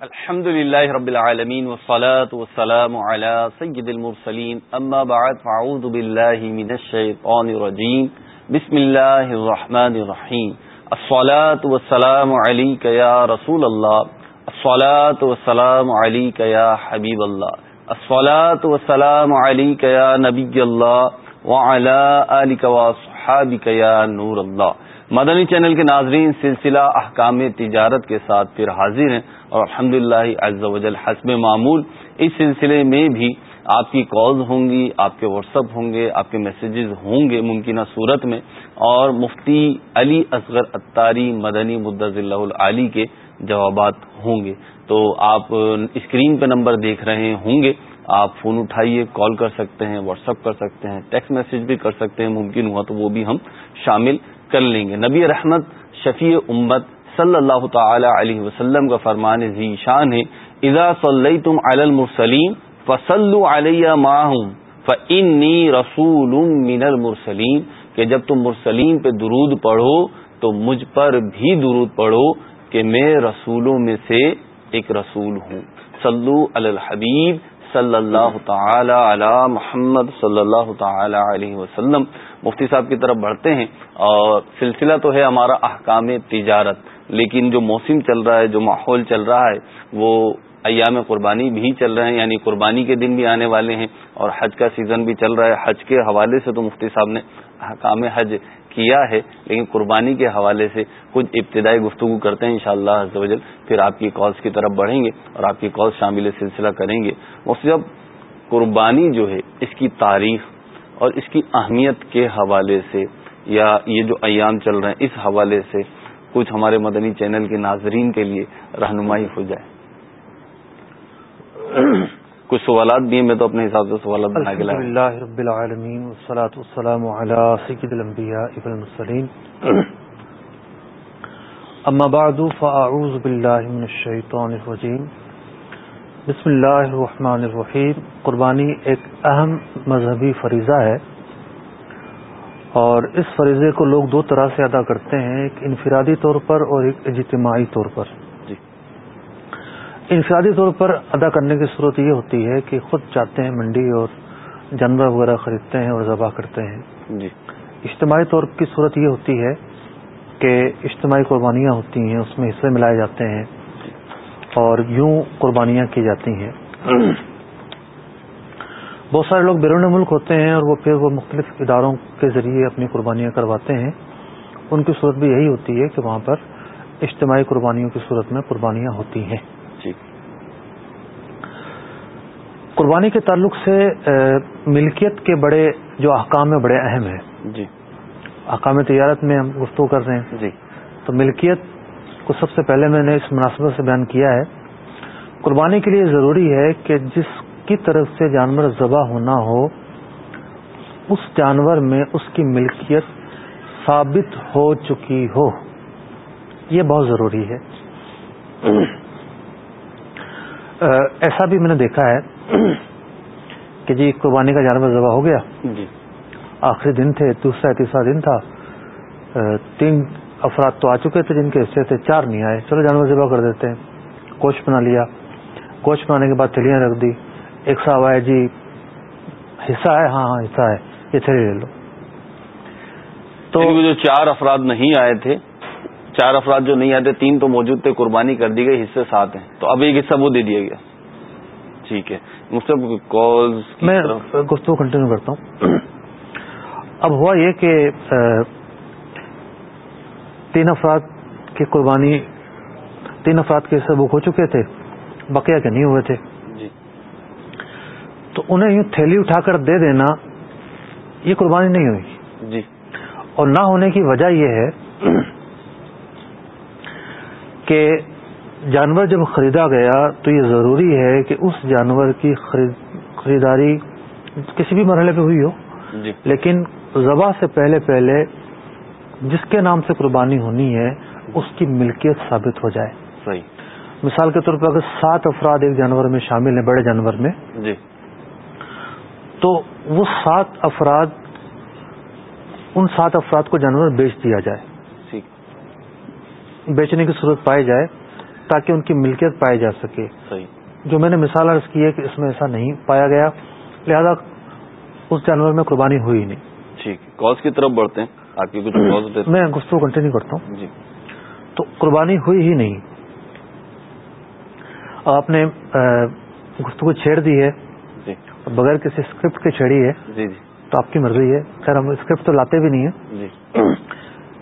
الحمد لله رب العالمين والصلاة والسلام على سيد المرسلين. أما بعد فعوذ بالله من الشيطان الرجيم. بسم الله الرحمن الرحيم. الصلاة والسلام عليك يا رسول الله. الصلاة والسلام عليك يا حبيب الله. الصلاة والسلام عليك يا نبي الله. وعلى آلك وصحابك يا نور الله. مدنی چینل کے ناظرین، سلسلہ احکام تجارت کے ساتھ پھر حاضر ہیں اور الحمد للہ حسب معمول۔ اس سلسلے میں بھی آپ کی کالز ہوں گی، آپ کے واٹس اپ ہوں گے، آپ کے میسیجز ہوں گے ممکنہ صورت میں۔ اور مفتی علی اصغر اتاری مدنی مدض اللہ علی کے جوابات ہوں گے۔ تو آپ اسکرین پہ نمبر دیکھ رہے ہوں گے۔ آپ فون اٹھائیے، کال کر سکتے ہیں، واٹس اپ کر سکتے ہیں، ٹیکسٹ میسج بھی کر سکتے ہیں، ممکن ہوا تو وہ بھی ہم شامل کر لیں گے۔ نبی رحمت، شفیع امت صلی اللہ تعالی علیہ وسلم کا فرمان ذی شان ہے، اذا صلی تم المرسلیم فصل علیہ ماہم فنی رسول من المرسلین کہ جب تم مرسلین پہ درود پڑھو تو مجھ پر بھی درود پڑھو کہ میں رسولوں میں سے ایک رسول ہوں۔ صلو علی الحبیب صلی اللہ تعالی علی محمد صلی اللہ تعالی علیہ وسلم۔ مفتی صاحب کی طرف بڑھتے ہیں اور سلسلہ تو ہے ہمارا احکام تجارت، لیکن جو موسم چل رہا ہے، جو ماحول چل رہا ہے، وہ ایام قربانی بھی چل رہے ہیں یعنی قربانی کے دن بھی آنے والے ہیں اور حج کا سیزن بھی چل رہا ہے۔ حج کے حوالے سے تو مفتی صاحب نے احکام حج کیا ہے، لیکن قربانی کے حوالے سے کچھ ابتدائی گفتگو کرتے ہیں، انشاءاللہ شاء اللہ پھر آپ کی کالز کی طرف بڑھیں گے اور آپ کی کالز شامل سلسلہ کریں گے۔ مفتی صاحب، قربانی جو ہے، اس کی تاریخ اور اس کی اہمیت کے حوالے سے یا یہ جو ایام چل رہے ہیں، اس حوالے سے کچھ ہمارے مدنی چینل کے ناظرین کے لیے رہنمائی ہو جائے۔ کچھ سوالات بھی ہیں، میں تو اپنے حساب سے سوالات بنا کے اللہ رب العالمین، والصلاة والسلام علی سید الانبیاء ابن المسلین اما بعد، فاعوذ باللہ من الشیطان الرجیم۔ بسم اللہ الرحمن الرحیم۔ قربانی ایک اہم مذہبی فریضہ ہے اور اس فریضے کو لوگ دو طرح سے ادا کرتے ہیں ایک انفرادی طور پر اور ایک اجتماعی طور پر۔ انفرادی طور پر ادا کرنے کی صورت یہ ہوتی ہے کہ خود جاتے ہیں منڈی اور جانور وغیرہ خریدتے ہیں اور ذبح کرتے ہیں۔ جی۔ اجتماعی طور کی صورت یہ ہوتی ہے کہ اجتماعی قربانیاں ہوتی ہیں اس میں حصے ملائے جاتے ہیں۔ اور یوں قربانیاں کی جاتی ہیں۔ بہت سارے لوگ بیرون ملک ہوتے ہیں اور وہ پھر وہ مختلف اداروں کے ذریعے اپنی قربانیاں کرواتے ہیں۔ ان کی صورت بھی یہی ہوتی ہے کہ وہاں پر اجتماعی قربانیوں کی صورت میں قربانیاں ہوتی ہیں۔ جی۔ قربانی کے تعلق سے ملکیت کے بڑے جو احکام میں بڑے اہم ہیں۔ جی۔ احکام تجارت میں ہم گفتگو کر رہے ہیں۔ جی۔ تو ملکیت کو سب سے پہلے میں نے اس مناسبت سے بیان کیا ہے قربانی کے لیے ضروری ہے کہ جس کی طرف سے جانور ذبح ہونا ہو اس جانور میں اس کی ملکیت ثابت ہو چکی ہو۔ یہ بہت ضروری ہے۔ ایسا بھی میں نے دیکھا ہے کہ جی قربانی کا جانور ذبح ہو گیا۔ جی۔ آخری دن تھے دوسرا تیسرا دن تھا۔ تین افراد تو آ چکے تھے جن کے حصے تھے چار نہیں آئے۔ چلو جانور ذبح کر دیتے ہیں۔ گوشت بنا لیا۔ گوشت بنانے کے بعد تھیلیاں رکھ دی۔ ایک صاحب آئے جی حصہ ہے؟ ہاں ہاں حصہ ہے۔ یہ تھیلی لے لو۔ تو جو چار افراد نہیں آئے تھے چار افراد جو نہیں آتے تین تو موجود تھے قربانی کر دی گئی حصے سات ہیں۔ تو اب ایک حصہ وہ دے دیا گیا۔ ٹھیک ہے۔ میں گفتگو کنٹینیو کرتا ہوں۔ اب ہوا یہ کہ تین افراد کی قربانی تین افراد کے بک ہو چکے تھے بقیہ کے نہیں ہوئے تھے۔ جی۔ تو انہیں یوں تھیلی اٹھا کر دے دینا یہ قربانی نہیں ہوئی۔ جی۔ اور نہ ہونے کی وجہ یہ ہے کہ جانور جب خریدا گیا تو یہ ضروری ہے کہ اس جانور کی خریداری کسی بھی مرحلے پہ ہوئی ہو۔ جی۔ لیکن ذبح سے پہلے پہلے جس کے نام سے قربانی ہونی ہے اس کی ملکیت ثابت ہو جائے۔ صحیح۔ مثال کے طور پر اگر سات افراد ایک جانور میں شامل ہیں بڑے جانور میں جی۔ تو وہ سات افراد ان سات افراد کو جانور بیچ دیا جائے۔ بیچنے کی صورت پائی جائے تاکہ ان کی ملکیت پائی جا سکے۔ جو میں نے مثال عرض کی ہے کہ اس میں ایسا نہیں پایا گیا لہذا اس جانور میں قربانی ہوئی نہیں۔ ٹھیک۔ کاز کی طرف بڑھتے ہیں۔ آپ کی کچھ میں گفتگو کنٹینیو کرتا ہوں۔ جی۔ تو قربانی ہوئی ہی نہیں۔ آپ نے گفتگو چھیڑ دی ہے۔ جی۔ بغیر کسی اسکرپٹ کے چھیڑی ہے۔ جی جی۔ تو آپ کی مرضی ہے۔ خیر ہم اسکرپٹ تو لاتے بھی نہیں ہیں۔ جی۔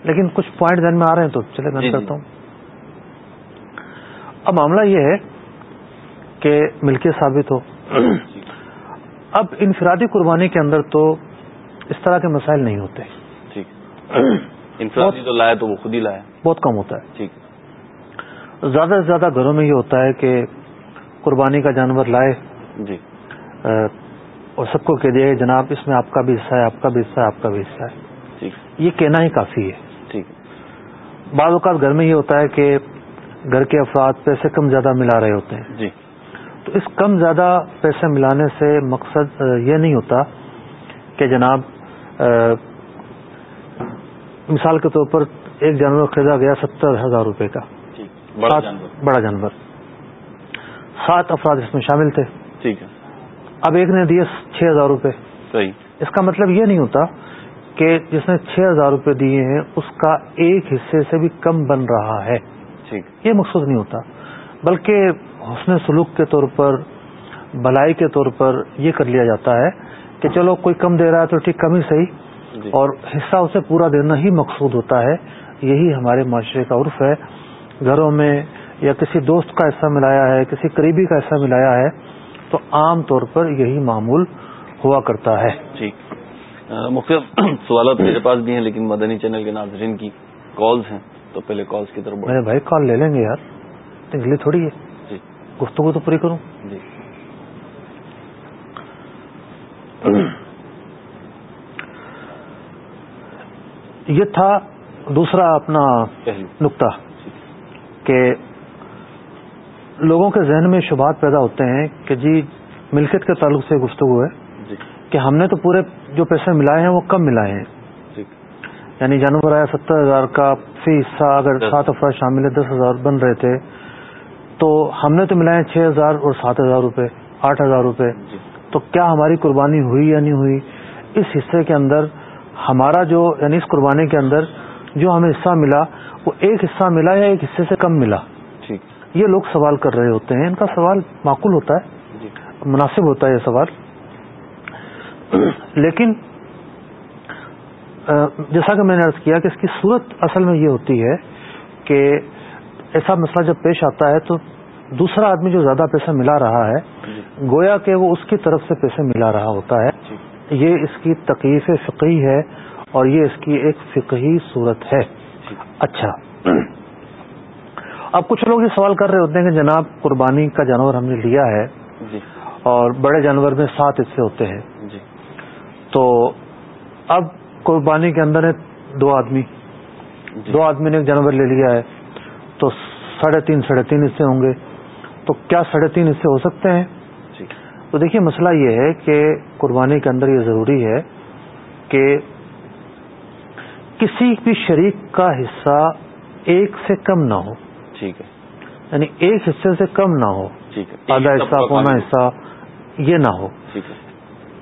لیکن کچھ پوائنٹ ذہن میں آ رہے ہیں تو چلے میں جی، کرتا ہوں۔ اب معاملہ یہ ہے کہ ملکیت ثابت ہو۔ اب انفرادی قربانی کے اندر تو اس طرح کے مسائل نہیں ہوتے۔ انفرادی تو لایا تو وہ خود ہی لایا بہت کم ہوتا ہے۔ ٹھیک۔ زیادہ سے زیادہ گھروں میں یہ ہوتا ہے کہ قربانی کا جانور لائے۔ جی۔ اور سب کو کہہ دیا جناب اس میں آپ کا بھی حصہ ہے آپ کا بھی حصہ ہے آپ کا بھی حصہ ہے۔ یہ کہنا ہی کافی ہے۔ ٹھیک۔ بعض اوقات گھر میں یہ ہوتا ہے کہ گھر کے افراد پیسے کم زیادہ ملا رہے ہوتے ہیں۔ جی۔ تو اس کم زیادہ پیسے ملانے سے مقصد یہ نہیں ہوتا کہ جناب مثال کے طور پر ایک جانور خریدا گیا ستر ہزار روپے کا۔ جی، بڑا جانور۔ سات افراد اس میں شامل تھے۔ ٹھیک ہے۔ اب ایک نے دیے چھ ہزار روپے۔ اس کا مطلب یہ نہیں ہوتا کہ جس نے چھ ہزار روپے دیے ہیں اس کا ایک حصے سے بھی کم بن رہا ہے۔ یہ مقصود نہیں ہوتا۔ بلکہ حسن سلوک کے طور پر بلائی کے طور پر یہ کر لیا جاتا ہے کہ چلو کوئی کم دے رہا ہے تو ٹھیک کم ہی صحیح۔ اور حصہ اسے پورا دینا ہی مقصود ہوتا ہے یہی ہمارے معاشرے کا عرف ہے۔ گھروں میں یا کسی دوست کا حصہ ملایا ہے کسی قریبی کا حصہ ملایا ہے تو عام طور پر یہی معمول ہوا کرتا ہے۔ جی۔ مختلف سوالات میرے پاس بھی ہیں لیکن مدنی چینل کے ناظرین کی کالز ہیں تو پہلے کالز کی طرف میرے بھائی کال لے لیں گے یار۔ اگلی تھوڑی ہے۔ جی۔ گفتگو تو پوری کروں۔ جی۔ یہ تھا دوسرا اپنا نقطہ کہ لوگوں کے ذہن میں شبہات پیدا ہوتے ہیں کہ جی ملکیت کے تعلق سے گفتگو ہے جی۔ کہ ہم نے تو پورے جو پیسے ملائے ہیں وہ کم ملائے ہیں؟ یعنی جانور آیا ستر ہزار کا فی حصہ اگر سات افراد شامل ہے دس ہزار بن رہے تھے تو ہم نے تو ملائے چھ ہزار اور سات ہزار روپے آٹھ ہزار روپے۔ جی۔ تو کیا ہماری قربانی ہوئی یا نہیں ہوئی؟ اس حصے کے اندر ہمارا جو یعنی اس قربانی کے اندر جو ہمیں حصہ ملا وہ ایک حصہ ملا یا ایک حصے سے کم ملا یہ لوگ سوال کر رہے ہوتے ہیں ان کا سوال معقول ہوتا ہے جی۔ مناسب ہوتا ہے یہ سوال لیکن جیسا کہ میں نے عرض کیا کہ اس کی صورت اصل میں یہ ہوتی ہے کہ ایسا مسئلہ جب پیش آتا ہے تو دوسرا آدمی جو زیادہ پیسہ ملا رہا ہے جی۔ گویا کہ وہ اس کی طرف سے پیسے ملا رہا ہوتا ہے جی۔ یہ اس کی تکلیف فقہی ہے اور یہ اس کی ایک فقہی صورت ہے۔ اچھا۔ اب کچھ لوگ یہ سوال کر رہے ہوتے ہیں کہ جناب قربانی کا جانور ہم نے لیا ہے جی۔ اور بڑے جانور میں سات حصے ہوتے ہیں۔ جی۔ تو اب قربانی کے اندر ہے دو آدمی۔ جی۔ دو آدمی نے ایک جانور لے لیا ہے۔ تو ساڑھے تین ساڑھے تین حصے ہوں گے۔ تو کیا ساڑھے تین حصے ہو سکتے ہیں؟ تو دیکھیے مسئلہ یہ ہے کہ قربانی کے اندر یہ ضروری ہے کہ کسی بھی شریک کا حصہ ایک سے کم نہ ہو۔ ٹھیک ہے۔ یعنی ایک حصے سے کم نہ ہو۔ آدھا حصہ پونا حصہ یہ نہ ہو۔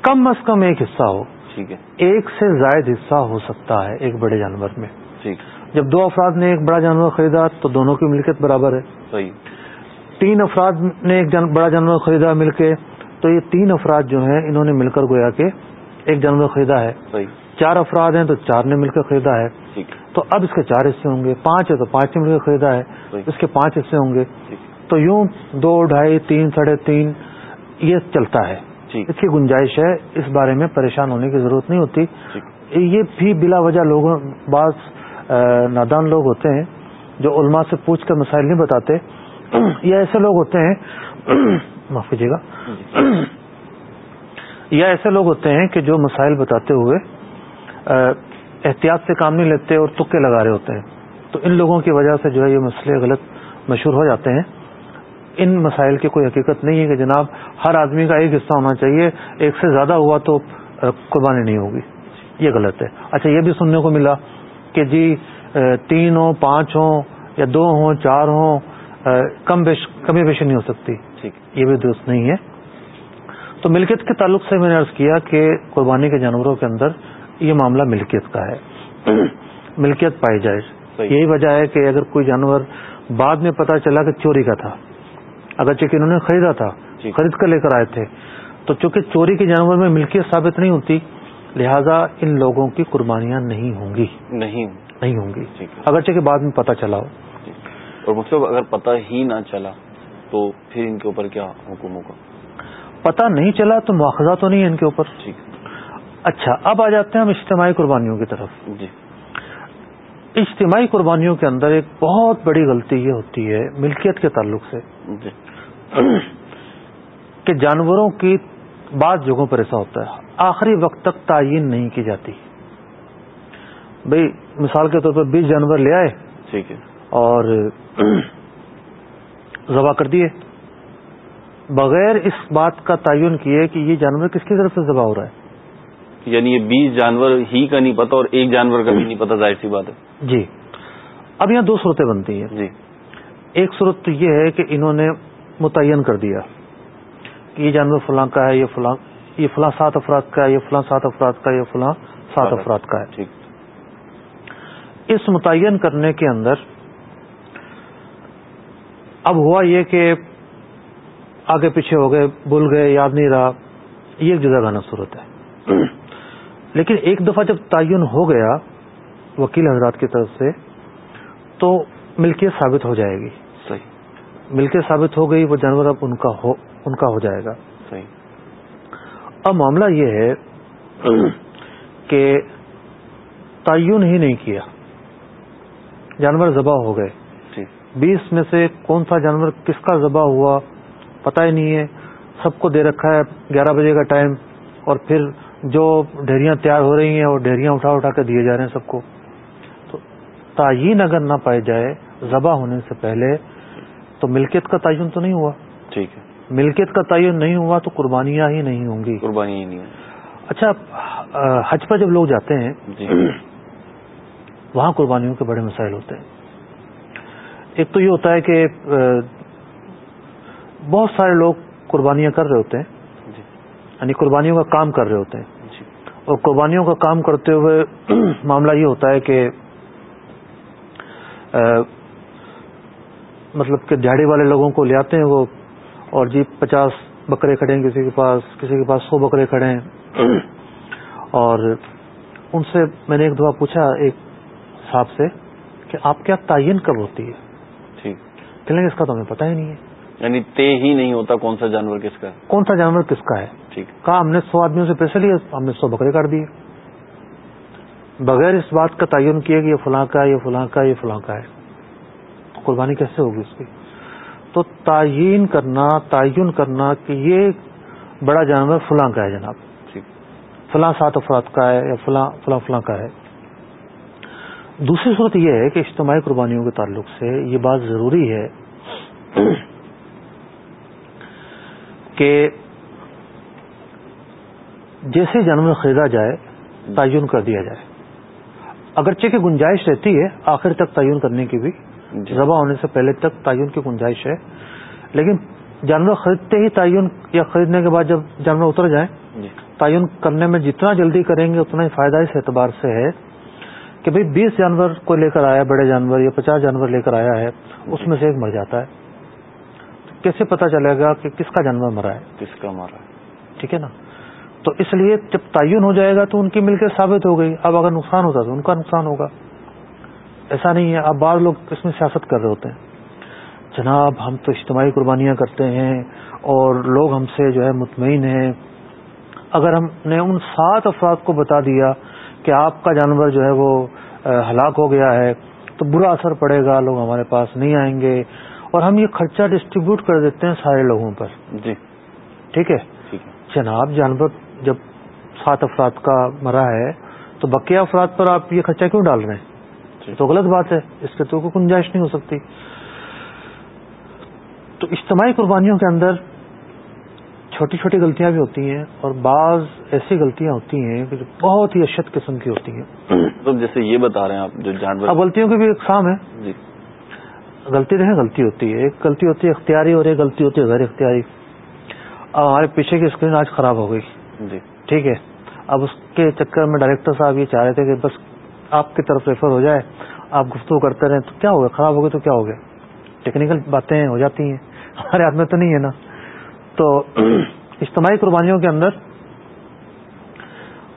کم از کم ایک حصہ ہو۔ ایک سے زائد حصہ ہو سکتا ہے ایک بڑے جانور میں۔ جب دو افراد نے ایک بڑا جانور خریدا تو دونوں کی ملکیت برابر ہے۔ تین افراد نے ایک بڑا جانور خریدا مل کے تو یہ تین افراد جو ہیں انہوں نے مل کر گویا کہ ایک جانور خریدا ہے۔ چار افراد ہیں تو چار نے مل کر خریدا ہے۔ تو اب اس کے چار حصے ہوں گے۔ پانچ ہے تو پانچ نے مل کر خریدا ہے۔ اس کے پانچ حصے ہوں گے۔ تو یوں دو ڈھائی تین ساڑھے تین یہ چلتا ہے۔ اس کی گنجائش ہے۔ اس بارے میں پریشان ہونے کی ضرورت نہیں ہوتی۔ یہ بھی بلا وجہ لوگوں بعض نادان لوگ ہوتے ہیں جو علماء سے پوچھ کر مسائل نہیں بتاتے۔ یا ایسے لوگ ہوتے ہیں معاف کیجیے گا۔ یا ایسے لوگ ہوتے ہیں کہ جو مسائل بتاتے ہوئے احتیاط سے کام نہیں لیتے اور تکے لگا رہے ہوتے ہیں۔ تو ان لوگوں کی وجہ سے جو ہے یہ مسئلے غلط مشہور ہو جاتے ہیں۔ ان مسائل کی کوئی حقیقت نہیں ہے کہ جناب ہر آدمی کا ایک حصہ ہونا چاہیے ایک سے زیادہ ہوا تو قربانی نہیں ہوگی۔ یہ غلط ہے۔ اچھا یہ بھی سننے کو ملا کہ جی تین ہوں پانچ ہوں یا دو ہوں چار ہوں کم بیش کمی بیشی نہیں ہو سکتی۔ یہ بھی درست نہیں ہے۔ تو ملکیت کے تعلق سے میں نے عرض کیا کہ قربانی کے جانوروں کے اندر یہ معاملہ ملکیت کا ہے۔ ملکیت پائی جائے۔ یہی وجہ ہے کہ اگر کوئی جانور بعد میں پتا چلا کہ چوری کا تھا اگر چونکہ انہوں نے خریدا تھا جی۔ خرید کر لے کر آئے تھے تو چونکہ چوری کے جانور میں ملکیت ثابت نہیں ہوتی لہذا ان لوگوں کی قربانیاں نہیں ہوں گی۔ نہیں۔ نہیں ہوں گی۔ اگرچہ کہ بعد میں پتا چلا ہو۔ جی۔ اور مطلب اگر پتا ہی نہ چلا تو پھر ان کے اوپر کیا حکم ہوگا؟ پتا نہیں چلا تو مواخذہ تو نہیں ہے ان کے اوپر۔ اچھا اب آ جاتے ہیں ہم اجتماعی قربانیوں کی طرف۔ جی۔ اجتماعی قربانیوں کے اندر ایک بہت بڑی غلطی یہ ہوتی ہے ملکیت کے تعلق سے جی۔ کہ جانوروں کی بعض جگہوں پر ایسا ہوتا ہے۔ آخری وقت تک تعین نہیں کی جاتی۔ بھائی مثال کے طور پر بیس جانور لے آئے ٹھیک ہے۔ اور ذبح کر دیے۔ بغیر اس بات کا تعین کیے کہ یہ جانور کس کی طرف سے ذبح ہو رہا ہے۔ یعنی یہ بیس جانور ہی کا نہیں پتا اور ایک جانور کا بھی نہیں پتا ظاہر سی بات ہے۔ جی۔ اب یہاں دو صورتیں بنتی ہیں۔ جی۔ ایک صورت تو یہ ہے کہ انہوں نے متعین کر دیا کہ یہ جانور فلاں کا ہے یہ فلاں یہ فلاں سات افراد کا ہے یہ فلاں سات افراد کا یہ فلاں سات افراد کا ہے۔ اس متعین کرنے کے اندر اب ہوا یہ کہ آگے پیچھے ہو گئے بھول گئے یاد نہیں رہا یہ ایک جگہ گانا صورت ہے۔ لیکن ایک دفعہ جب تعین ہو گیا وکیل حضرات کی طرف سے تو ملکیت ثابت ہو جائے گی۔ صحیح۔ ملکیت ثابت ہو گئی وہ جانور اب ان کا ہو ان کا ہو جائے گا۔ صحیح۔ اب معاملہ یہ ہے کہ تعین ہی نہیں کیا۔ جانور ذبح ہو گئے۔ بیس میں سے کون سا جانور کس کا ذبح ہوا پتہ ہی نہیں ہے۔ سب کو دے رکھا ہے گیارہ بجے کا ٹائم اور پھر جو ڈھیریاں تیار ہو رہی ہیں وہ ڈھیریاں اٹھا اٹھا کے دیے جا رہے ہیں سب کو۔ تو تعین اگر نہ پائی جائے ذبح ہونے سے پہلے تو ملکیت کا تعین تو نہیں ہوا۔ ٹھیک ہے۔ ملکیت کا تعین نہیں ہوا تو قربانیاں ہی نہیں ہوں گی۔ قربانی نہیں اچھا حج پر جب لوگ جاتے ہیں جی۔ وہاں قربانیوں کے بڑے مسائل ہوتے ہیں۔ ایک تو یہ ہوتا ہے کہ بہت سارے لوگ قربانیاں کر رہے ہوتے ہیں۔ یعنی قربانیوں کا کام کر رہے ہوتے ہیں۔ جی۔ اور قربانیوں کا کام کرتے ہوئے معاملہ یہ ہوتا ہے کہ مطلب کہ دیہڑی والے لوگوں کو لے آتے ہیں وہ اور جی پچاس بکرے کھڑے ہیں کسی کے پاس کسی کے پاس سو بکرے کھڑے ہیں۔ اور ان سے میں نے ایک دفعہ پوچھا ایک صاحب سے کہ آپ کیا تعین کب ہوتی ہے؟ کہ اس کا تو ہمیں پتہ ہی نہیں ہے۔ یعنی طے ہی نہیں ہوتا کون سا جانور کس کا۔ کون سا جانور کس کا ہے؟ ٹھیک۔ کہا ہم نے سو آدمیوں سے پیسے لیے ہم نے سو بکرے کاٹ دیے۔ بغیر اس بات کا تعین کیا کہ یہ فلاں کا یہ فلاں کا یہ فلاں کا ہے۔ قربانی کیسے ہوگی اس کی؟ تو تعین کرنا تعین کرنا کہ یہ بڑا جانور فلاں کا ہے جناب۔ فلاں سات افراد کا ہے یا فلاں فلاں فلاں کا ہے۔ دوسری صورت یہ ہے کہ اجتماعی قربانیوں کے تعلق سے یہ بات ضروری ہے کہ جیسے جانور خریدا جائے تعین کر دیا جائے اگرچہ کی گنجائش رہتی ہے آخر تک تعین کرنے کی بھی جی۔ ذبح ہونے سے پہلے تک تعین کی گنجائش ہے لیکن جانور خریدتے ہی تعین یا خریدنے کے بعد جب جانور اتر جائیں جی۔ تعین کرنے میں جتنا جلدی کریں گے اتنا ہی فائدہ اس اعتبار سے ہے کہ بھئی بیس جانور کو لے کر آیا بڑے جانور یا پچاس جانور لے کر آیا ہے اس میں سے ایک مر جاتا ہے۔ کیسے پتا چلے گا کہ کس کا جانور مرا ہے؟ کس کا مرا ہے؟ ٹھیک ہے نا؟ تو اس لیے جب تعین ہو جائے گا تو ان کی مل کے ثابت ہو گئی۔ اب اگر نقصان ہوتا تو ان کا نقصان ہوگا۔ ایسا نہیں ہے اب بعض لوگ اس میں سیاست کر رہے ہوتے ہیں۔ جناب ہم تو اجتماعی قربانیاں کرتے ہیں اور لوگ ہم سے جو ہے مطمئن ہیں۔ اگر ہم نے ان سات افراد کو بتا دیا کہ آپ کا جانور جو ہے وہ ہلاک ہو گیا ہے تو برا اثر پڑے گا لوگ ہمارے پاس نہیں آئیں گے۔ اور ہم یہ خرچہ ڈسٹریبیوٹ کر دیتے ہیں سارے لوگوں پر۔ جی۔ ٹھیک ہے۔ جناب جانور جب سات افراد کا مرا ہے تو بقیہ افراد پر آپ یہ خرچہ کیوں ڈال رہے ہیں؟ جی۔ تو غلط بات ہے۔ اس کے تو کوئی گنجائش نہیں ہو سکتی۔ تو اجتماعی قربانیوں کے اندر چھوٹی چھوٹی غلطیاں بھی ہوتی ہیں اور بعض ایسی غلطیاں ہوتی ہیں جو بہت ہی اشد قسم کی ہوتی ہیں۔ جیسے یہ بتا رہے ہیں آپ جو جانور اب غلطیوں کی بھی اقسام ہے جی۔ غلطی رہے غلطی ہوتی ہے۔ ایک غلطی ہوتی ہے اختیاری اور ایک غلطی ہوتی ہے غیر اختیاری۔ اب ہمارے پیچھے کی اسکرین آج خراب ہو گئی۔ جی۔ ٹھیک ہے۔ اب اس کے چکر میں ڈائریکٹر صاحب یہ چاہ رہے تھے کہ بس آپ کی طرف ریفر ہو جائے آپ گفتگو کرتے رہیں تو کیا ہو گیا؟ خراب ہو گیا تو کیا ہو گیا ٹیکنیکل باتیں ہو جاتی ہیں۔ ہمارے ہاتھ میں تو نہیں ہے نا۔ تو اجتماعی قربانیوں کے اندر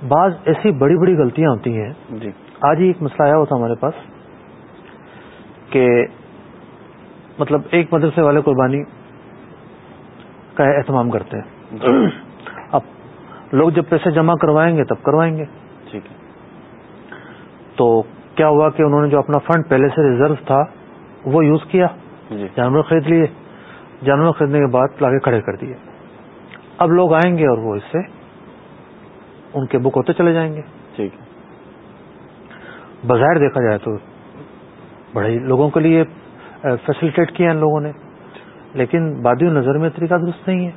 بعض ایسی بڑی بڑی غلطیاں ہوتی ہیں۔ جی۔ آج ہی ایک مسئلہ آیا ہوا تھا ہمارے پاس کہ مطلب ایک مدرسے والے قربانی کا اہتمام کرتے ہیں۔ جی۔ اب لوگ جب پیسے جمع کروائیں گے تب کروائیں گے۔ ٹھیک ہے۔ تو کیا ہوا کہ انہوں نے جو اپنا فنڈ پہلے سے ریزرو تھا وہ یوز کیا؟ جی۔ جانور خرید لیے۔ جانور خریدنے کے بعد لاگے کھڑے کر دیے۔ اب لوگ آئیں گے اور وہ اس سے ان کے بک ہوتے چلے جائیں گے۔ ٹھیک۔ بظاہر دیکھا جائے تو بڑے لوگوں کے لیے فیسلٹیٹ کیا ان لوگوں نے۔ لیکن بادی نظر میں طریقہ درست نہیں ہے۔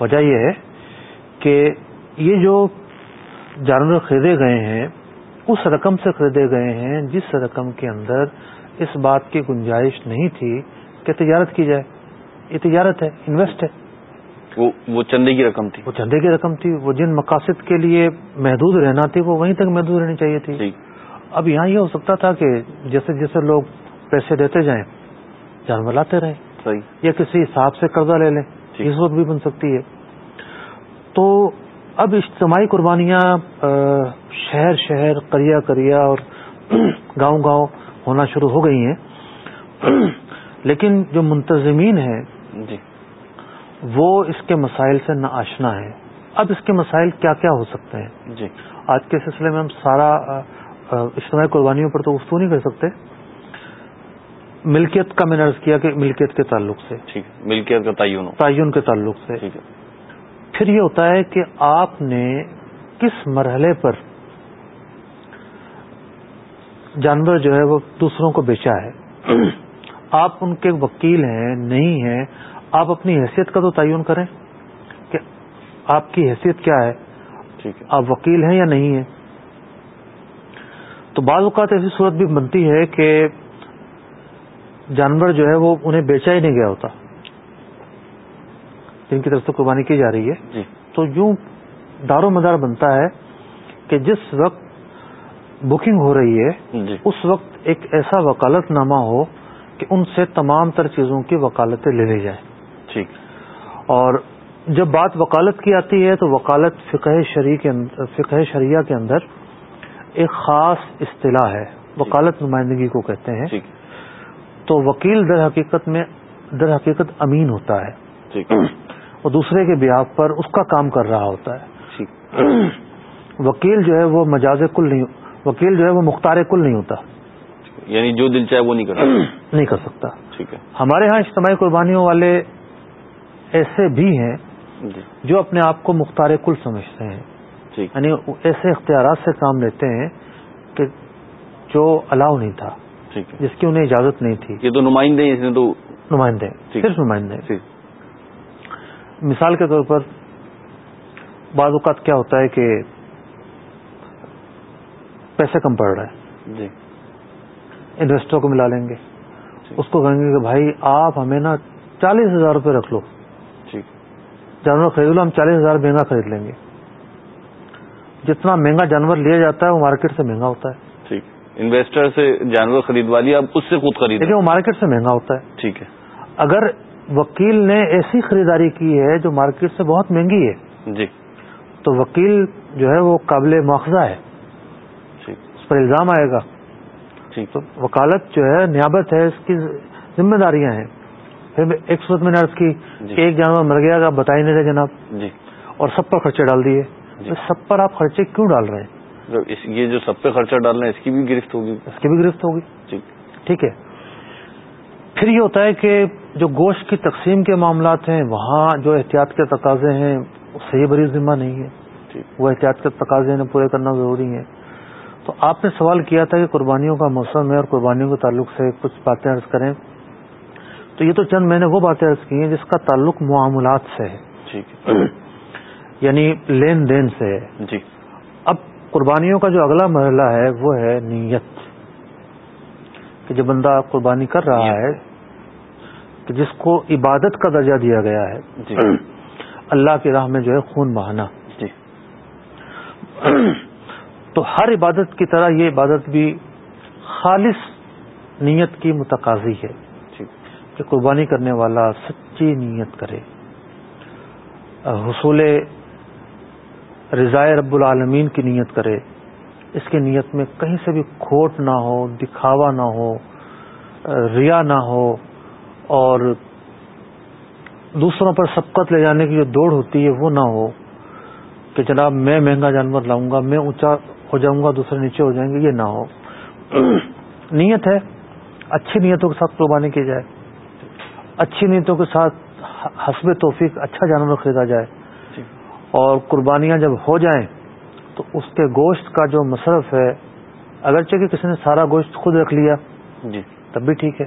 وجہ یہ ہے کہ یہ جو جانور خریدے گئے ہیں اس رقم سے خریدے گئے ہیں جس رقم کے اندر اس بات کی گنجائش نہیں تھی کہ تجارت کی جائے۔ یہ تجارت ہے انویسٹ ہے۔ وہ چندے کی رقم تھی۔ وہ چندے کی رقم تھی وہ جن مقاصد کے لیے محدود رہنا تھی وہ وہیں تک محدود رہنی چاہیے تھی۔ اب یہاں یہ ہو سکتا تھا کہ جیسے جیسے لوگ پیسے دیتے جائیں جانور لاتے رہیں۔ یا کسی حساب سے قرضہ لے لیں اس وقت بھی بن سکتی ہے۔ تو اب اجتماعی قربانیاں شہر شہر کریا کریا اور گاؤں گاؤں ہونا شروع ہو گئی ہیں۔ لیکن جو منتظمین ہیں جی وہ اس کے مسائل سے نہ آشنا ہے۔ اب اس کے مسائل کیا کیا ہو سکتے ہیں؟ جی۔ آج کے سلسلے میں ہم سارا اجتماعی قربانیوں پر تو گفتگو نہیں کر سکتے۔ ملکیت کا میں نے کیا کہ ملکیت کے تعلق سے۔ ملکیت کا تعین۔ تعین کے تعلق سے۔ پھر یہ ہوتا ہے کہ آپ نے کس مرحلے پر جانور جو ہے وہ دوسروں کو بیچا ہے۔ آپ ان کے وکیل ہیں نہیں ہیں۔ آپ اپنی حیثیت کا تو تعین کریں کہ آپ کی حیثیت کیا ہے؟ آپ وکیل ہیں یا نہیں ہیں؟ تو بعض اوقات ایسی صورت بھی بنتی ہے کہ جانور جو ہے وہ انہیں بیچا ہی نہیں گیا ہوتا۔ جن کی طرف سے قربانی کی جا رہی ہے۔ جی۔ تو یوں دار و مدار بنتا ہے کہ جس وقت بکنگ ہو رہی ہے جی۔ اس وقت ایک ایسا وکالت نامہ ہو کہ ان سے تمام تر چیزوں کی وکالتیں لے لی جائیں۔ ٹھیک۔ اور جب بات وکالت کی آتی ہے تو وکالت فقہ فقہ شریعہ کے اندر ایک خاص اصطلاح ہے۔ وکالت نمائندگی کو کہتے ہیں۔ تو وکیل در حقیقت میں در حقیقت امین ہوتا ہے۔ وہ دوسرے کے بیاہ پر اس کا کام کر رہا ہوتا ہے۔ وکیل جو ہے وہ مجاز کل نہیں وکیل جو ہے وہ مختار کل نہیں ہوتا۔ یعنی جو دل چاہے وہ نہیں کر نہیں کر سکتا۔ ہمارے ہاں اجتماعی قربانیوں والے ایسے بھی ہیں جی۔ جو اپنے آپ کو مختار کل سمجھتے ہیں۔ یعنی ایسے اختیارات سے کام لیتے ہیں کہ جو الاؤ نہیں تھا جس کی انہیں اجازت نہیں تھی۔ یہ تو نمائندے اس تو نمائندے صرف نمائندے مثال کے طور پر بعض اوقات کیا ہوتا ہے کہ پیسے کم پڑ رہے ہیں۔ جی۔ انویسٹر کو ملا لیں گے۔ اس کو کہیں گے کہ بھائی آپ ہمیں نا چالیس ہزار روپے رکھ لو۔ جانور خرید لو ہم چالیس ہزار مہنگا خرید لیں گے۔ جتنا مہنگا جانور لیا جاتا ہے وہ مارکیٹ سے مہنگا ہوتا ہے۔ ٹھیک۔ انویسٹر سے جانور خریدوا لیا اب اس سے خود خرید لیکن وہ مارکیٹ سے مہنگا ہوتا ہے۔ ٹھیک ہے۔ اگر وکیل نے ایسی خریداری کی ہے جو مارکیٹ سے بہت مہنگی ہے جی۔ تو وکیل جو ہے وہ قابل مواخذہ ہے۔ اس پر الزام آئے گا۔ تو وکالت جو ہے نیابت ہے اس کی ذمہ داریاں ہیں۔ ایک صورت میں نے عرض کی جی۔ کہ ایک جانور مر گیا آپ بتا ہی نہیں رہے جناب۔ جی۔ اور سب پر خرچے ڈال دیے۔ جی۔ سب پر آپ خرچے کیوں ڈال رہے ہیں؟ یہ جو سب پہ خرچہ ڈال رہے ہیں اس کی بھی گرفت ہوگی۔ اس کی بھی گرفت ہوگی۔ جی۔ ٹھیک ہے۔ پھر یہ ہوتا ہے کہ جو گوشت کی تقسیم کے معاملات ہیں وہاں جو احتیاط کے تقاضے ہیں صحیح بری ذمہ نہیں ہے۔ وہ احتیاط کے تقاضے انہیں پورے کرنا ضروری ہے تو آپ نے سوال کیا تھا کہ قربانیوں کا موسم ہے اور قربانیوں کے تعلق سے کچھ باتیں عرض کریں۔ تو یہ تو چند میں نے وہ باتیں عرض کی ہیں جس کا تعلق معاملات سے ہے۔ یعنی لین دین سے ہے۔ جی۔ اب قربانیوں کا جو اگلا مرحلہ ہے وہ ہے نیت۔ کہ جو بندہ قربانی کر رہا ہے کہ جس کو عبادت کا درجہ دیا گیا ہے جی۔ اللہ کی راہ میں جو ہے خون بہانا۔ جی۔ تو ہر عبادت کی طرح یہ عبادت بھی خالص نیت کی متقاضی ہے۔ کہ قربانی کرنے والا سچی نیت کرے۔ حصول رضائے رب العالمین کی نیت کرے۔ اس کی نیت میں کہیں سے بھی کھوٹ نہ ہو، دکھاوا نہ ہو، ریا نہ ہو اور دوسروں پر سبقت لے جانے کی جو دوڑ ہوتی ہے وہ نہ ہو کہ جناب میں مہنگا جانور لاؤں گا، میں اونچا ہو جاؤں گا، دوسرے نیچے ہو جائیں گے، یہ نہ ہو۔ نیت ہے، اچھی نیتوں کے ساتھ قربانی کی جائے۔ اچھی نیتوں کے ساتھ حسب توفیق اچھا جانور خریدا جائے جی۔ اور قربانیاں جب ہو جائیں تو اس کے گوشت کا جو مصرف ہے اگرچہ کہ کسی نے سارا گوشت خود رکھ لیا جی۔ تب بھی ٹھیک ہے۔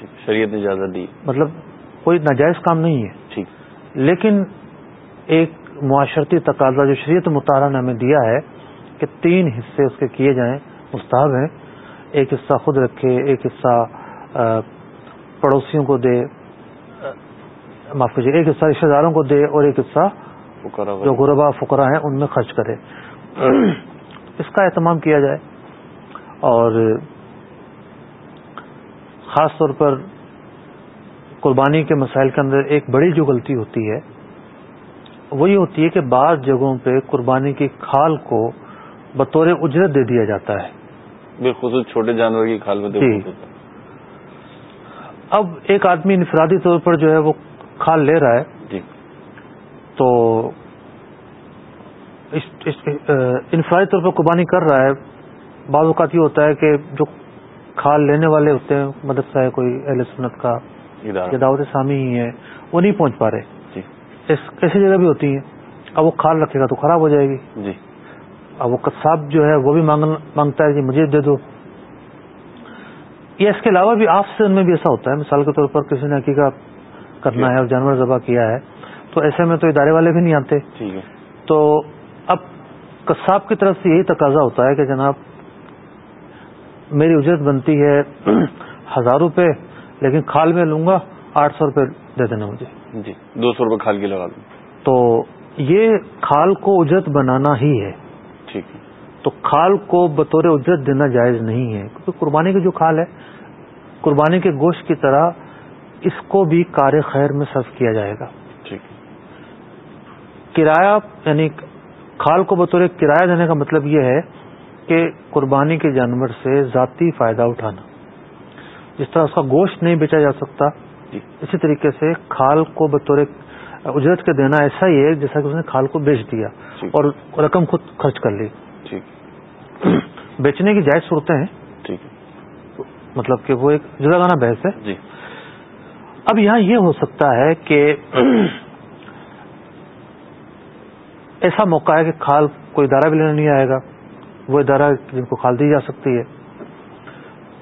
جی، شریعت نے اجازت دی۔ مطلب کوئی ناجائز کام نہیں ہے۔ ٹھیک۔ لیکن ایک معاشرتی تقاضا جو شریعت مطالعہ نے ہمیں دیا ہے کہ تین حصے اس کے کیے جائیں مستحب ہیں۔ ایک حصہ خود رکھے ایک حصہ پڑوسیوں کو دے معاف کیجیے ایک حصہ رشتے داروں کو دے اور ایک حصہ جو غربا فقرا ہیں ان میں خرچ کرے۔ اس کا اہتمام کیا جائے۔ اور خاص طور پر قربانی کے مسائل کے اندر ایک بڑی جو غلطی ہوتی ہے وہی ہوتی ہے کہ بعض جگہوں پہ قربانی کی کھال کو بطور اجرت دے دیا جاتا ہے۔ بالخصوص چھوٹے جانور کی کھال میں جی۔ اب ایک آدمی انفرادی طور پر جو ہے وہ کھال لے رہا ہے۔ جی۔ تو انفرادی طور پر قربانی کر رہا ہے۔ بعض اوقات یہ ہوتا ہے کہ جو کھال لینے والے ہوتے ہیں مدرسہ ہے کوئی اہل سنت کا یا دعوت سامی ہی ہے وہ نہیں پہنچ پا رہے۔ جی۔ ایسی جگہ بھی ہوتی ہیں۔ اب وہ کھال رکھے گا تو خراب ہو جائے گی۔ جی۔ اب وہ قصاب جو ہے وہ بھی مانگتا ہے کہ مجھے دے دو۔ یا اس کے علاوہ بھی آپ سے ان میں بھی ایسا ہوتا ہے مثال کے طور پر کسی نے حقیقت کرنا ہے اور جانور ذبح کیا ہے تو ایسے میں تو ادارے والے بھی نہیں آتے۔ تو اب قصاب کی طرف سے یہی تقاضا ہوتا ہے کہ جناب میری اجرت بنتی ہے ہزار روپے لیکن کھال میں لوں گا آٹھ سو روپے دے دینا مجھے۔ جی دو سو روپے کھال کی لگا دوں۔ تو یہ کھال کو اجرت بنانا ہی ہے۔ ٹھیک ہے۔ تو کھال کو بطور اجرت دینا جائز نہیں ہے۔ کیونکہ قربانی کی جو کھال ہے قربانی کے گوشت کی طرح اس کو بھی کار خیر میں صرف کیا جائے گا۔ کرایہ یعنی کھال کو بطور کرایہ دینے کا مطلب یہ ہے کہ قربانی کے جانور سے ذاتی فائدہ اٹھانا۔ جس طرح اس کا گوشت نہیں بیچا جا سکتا جی۔ اسی طریقے سے کھال کو بطور اجرت کے دینا ایسا ہی ہے جیسا کہ اس نے کھال کو بیچ دیا اور رقم خود خرچ کر لی۔ بیچنے کی جائز صورتیں ہیں۔ مطلب کہ وہ ایک جدا گانا بحث ہے۔ جی۔ اب یہاں یہ ہو سکتا ہے کہ ایسا موقع ہے کہ کھال کوئی ادارہ بھی لینے نہیں آئے گا۔ وہ ادارہ جن کو کھال دی جا سکتی ہے۔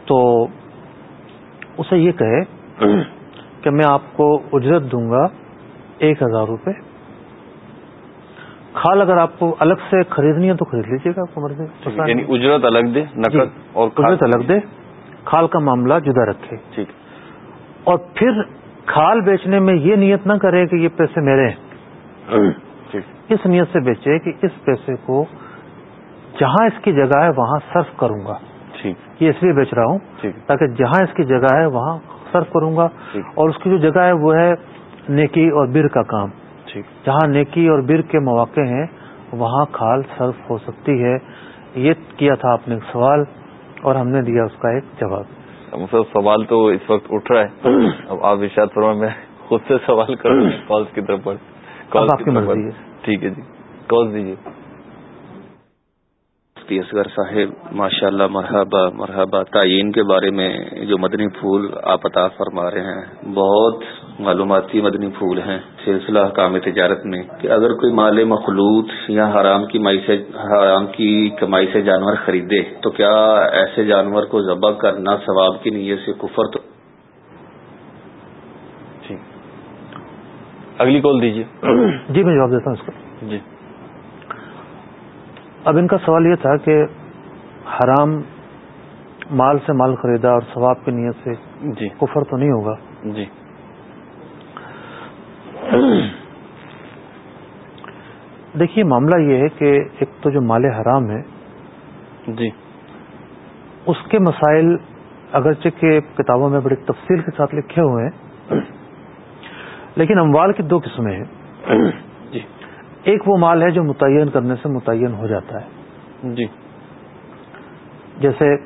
تو اسے یہ کہے کہ میں آپ کو اجرت دوں گا ایک ہزار روپے۔ کھال اگر آپ کو الگ سے خریدنی ہے تو خرید لیجیے گا آپ کو مرضی۔ یعنی اجرت الگ دے نقد جی، اور اجرت الگ دے۔ کھال کا معاملہ جدا رکھے۔ ٹھیک۔ اور پھر کھال بیچنے میں یہ نیت نہ کرے کہ یہ پیسے میرے ہیں۔ اس نیت سے بیچے کہ اس پیسے کو جہاں اس کی جگہ ہے وہاں صرف کروں گا۔ یہ اس لیے بیچ رہا ہوں تاکہ جہاں اس کی جگہ ہے وہاں صرف کروں گا۔ اور اس کی جو جگہ ہے وہ ہے نیکی اور بر کا کام۔ جہاں نیکی اور بر کے مواقع ہیں وہاں کھال صرف ہو سکتی ہے۔ یہ کیا تھا آپ نے ایک سوال اور ہم نے دیا اس کا ایک جواب۔ سوال تو اس وقت اٹھ رہا ہے۔ اب آپ ارشاد فرما میں خود سے سوال کروں کالس کی طرف آپ کی مرضی ہے۔ ٹھیک ہے جی کال دیجیے۔ مفتی اصغر صاحب ماشاء اللہ مرحبا مرحبا تعین کے بارے میں جو مدنی پھول آپ عطا فرما رہے ہیں بہت معلوماتی مدنی پھول ہیں سلسلہ کام تجارت میں کہ اگر کوئی مال مخلوط یا حرام کی مائی سے حرام کی کمائی سے جانور خریدے تو کیا ایسے جانور کو ذبح کرنا ثواب کی نیت سے کفر تو؟ اگلی کال دیجیے۔ جی میں جواب دیتا ہوں اس کو۔ جی۔ اب ان کا سوال یہ تھا کہ حرام مال سے مال خریدا اور ثواب کی نیت سے جی۔ کفر تو نہیں ہوگا؟ جی۔ دیکھیے معاملہ یہ ہے کہ ایک تو جو مال حرام ہے جی۔ اس کے مسائل اگرچہ کہ کتابوں میں بڑی تفصیل کے ساتھ لکھے ہوئے ہیں لیکن اموال کی دو قسمیں ہیں۔ ایک وہ مال ہے جو متعین کرنے سے متعین ہو جاتا ہے۔ جی۔ جیسے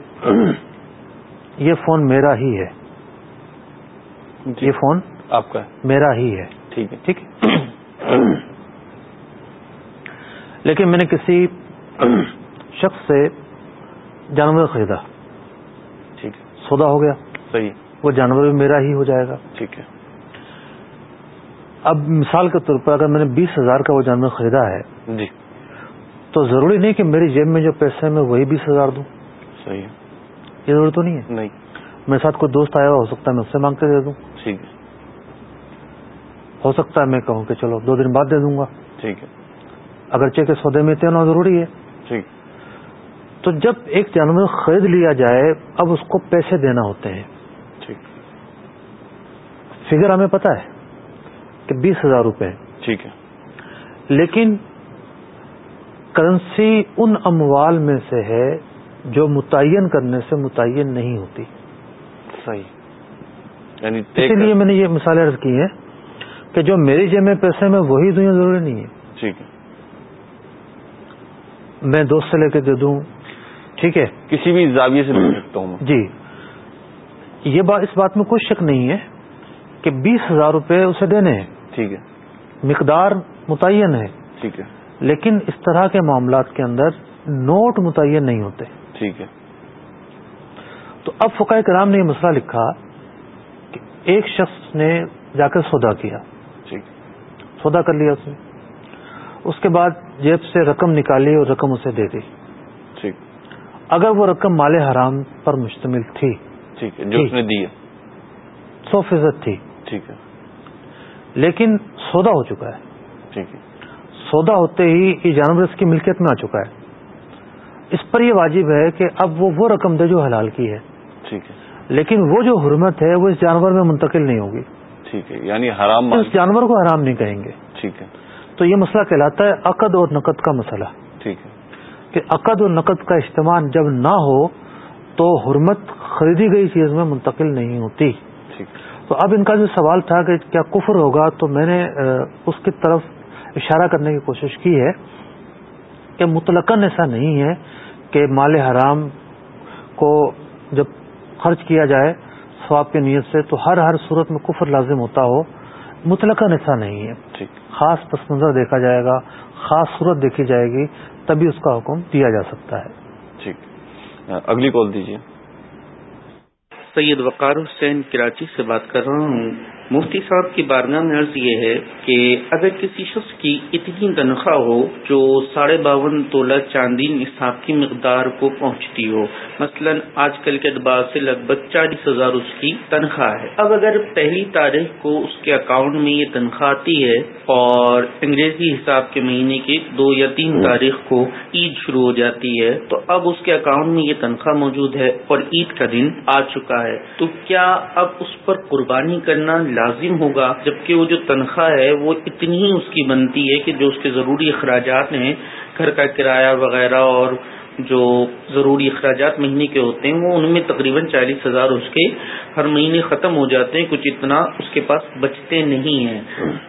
یہ فون میرا ہی ہے۔ جی۔ یہ فون آپ کا۔ میرا ہی ہے۔ ٹھیک ہے۔ ٹھیک ہے۔ لیکن میں نے کسی شخص سے جانور خریدا۔ ٹھیک ہے۔ سودا ہو گیا۔ صحیح۔ وہ جانور بھی میرا ہی ہو جائے گا۔ ٹھیک ہے۔ اب مثال کے طور پر اگر میں نے بیس ہزار کا وہ جانور خریدا ہے جی۔ تو ضروری نہیں کہ میری جیب میں جو پیسے ہیں میں وہی بیس ہزار دوں۔ صحیح ہے۔ یہ ضرورت تو نہیں ہے۔ نہیں۔ میرے ساتھ کوئی دوست آیا ہوا ہو سکتا ہے میں اس سے مانگ کے دے دوں۔ ٹھیک ہے۔ ہو سکتا ہے میں کہوں کہ چلو دو دن بعد دے دوں گا۔ ٹھیک ہے۔ اگرچہ کہ سودے میں اتنا ضروری ہے۔ ٹھیک۔ تو جب ایک جانور خرید لیا جائے اب اس کو پیسے دینا ہوتے ہیں۔ ٹھیک۔ فگر ہمیں پتا ہے۔ کہ بیس ہزار روپے ٹھیک ہے۔ لیکن کرنسی ان اموال میں سے ہے جو متعین کرنے سے متعین نہیں ہوتی۔ صحیح۔ یعنی اسی لیے میں نے یہ مثالیں عرض کی ہیں کہ جو میری جیب میں پیسے میں وہی دوں یہ ضروری نہیں ہے۔ ٹھیک ہے۔ میں دوست سے لے کے دے دوں۔ ٹھیک ہے۔ کسی بھی زاویے سے دے سکتا ہوں جی۔ یہ بات اس بات میں کوئی شک نہیں ہے کہ بیس ہزار روپے اسے دینے ہیں۔ ٹھیک ہے۔ مقدار متعین ہے۔ ٹھیک ہے۔ لیکن اس طرح کے معاملات کے اندر نوٹ متعین نہیں ہوتے۔ ٹھیک ہے۔ تو اب فقہ کرام نے یہ مسئلہ لکھا کہ ایک شخص نے جا کر سودا کیا۔ ٹھیک۔ سودا کر لیا اس نے۔ اس کے بعد جیب سے رقم نکالی اور رقم اسے دے دی۔ ٹھیک۔ اگر وہ رقم مال حرام پر مشتمل تھی۔ ٹھیک ہے جو اس نے دی ہے۔ سو فیصد تھی۔ ٹھیک ہے۔ لیکن سودا ہو چکا ہے۔ ٹھیک ہے۔ سودا ہوتے ہی یہ جانور اس کی ملکیت میں آ چکا ہے۔ اس پر یہ واجب ہے کہ اب وہ وہ رقم دے جو حلال کی ہے۔ ٹھیک ہے۔ لیکن وہ جو حرمت ہے وہ اس جانور میں منتقل نہیں ہوگی۔ ٹھیک ہے۔ یعنی حرام اس جانور کو حرام نہیں کہیں گے۔ ٹھیک ہے۔ تو یہ مسئلہ کہلاتا ہے عقد اور نقد کا مسئلہ۔ ٹھیک ہے۔ کہ عقد اور نقد کا اجتماع جب نہ ہو تو حرمت خریدی گئی چیز میں منتقل نہیں ہوتی۔ ٹھیک۔ تو اب ان کا جو سوال تھا کہ کیا کفر ہوگا تو میں نے اس کی طرف اشارہ کرنے کی کوشش کی ہے کہ متلقن ایسا نہیں ہے کہ مال حرام کو جب خرچ کیا جائے سواب کی نیت سے تو ہر ہر صورت میں کفر لازم ہوتا ہو۔ متلقن ایسا نہیں ہے۔ خاص پس منظر دیکھا جائے گا خاص صورت دیکھی جائے گی تبھی اس کا حکم دیا جا سکتا ہے۔ ٹھیک۔ اگلی کال دیجیے سید وقار حسین کراچی سے بات کر رہا ہوں۔ مفتی صاحب کی بارگاہ میں عرض یہ ہے کہ اگر کسی شخص کی اتنی تنخواہ ہو جو ساڑھے باون تولہ چاندی نصاب کی مقدار کو پہنچتی ہو، مثلا آج کل کے اعتبار سے لگ بھگ چالیس ہزار اس کی تنخواہ ہے۔ اب اگر پہلی تاریخ کو اس کے اکاؤنٹ میں یہ تنخواہ آتی ہے اور انگریزی حساب کے مہینے کی دو یا تین تاریخ کو عید شروع ہو جاتی ہے، تو اب اس کے اکاؤنٹ میں یہ تنخواہ موجود ہے اور عید کا دن آ چکا ہے۔ تو کیا اب اس پر قربانی کرنا لازم ہوگا، جبکہ وہ جو تنخواہ ہے، وہ اتنی ہی اس کی بنتی ہے کہ جو اس کے ضروری اخراجات ہیں، گھر کا کرایہ وغیرہ اور جو ضروری اخراجات مہینے کے ہوتے ہیں، وہ ان میں تقریباً چالیس ہزار اس کے ہر مہینے ختم ہو جاتے ہیں، کچھ اتنا اس کے پاس بچتے نہیں ہیں۔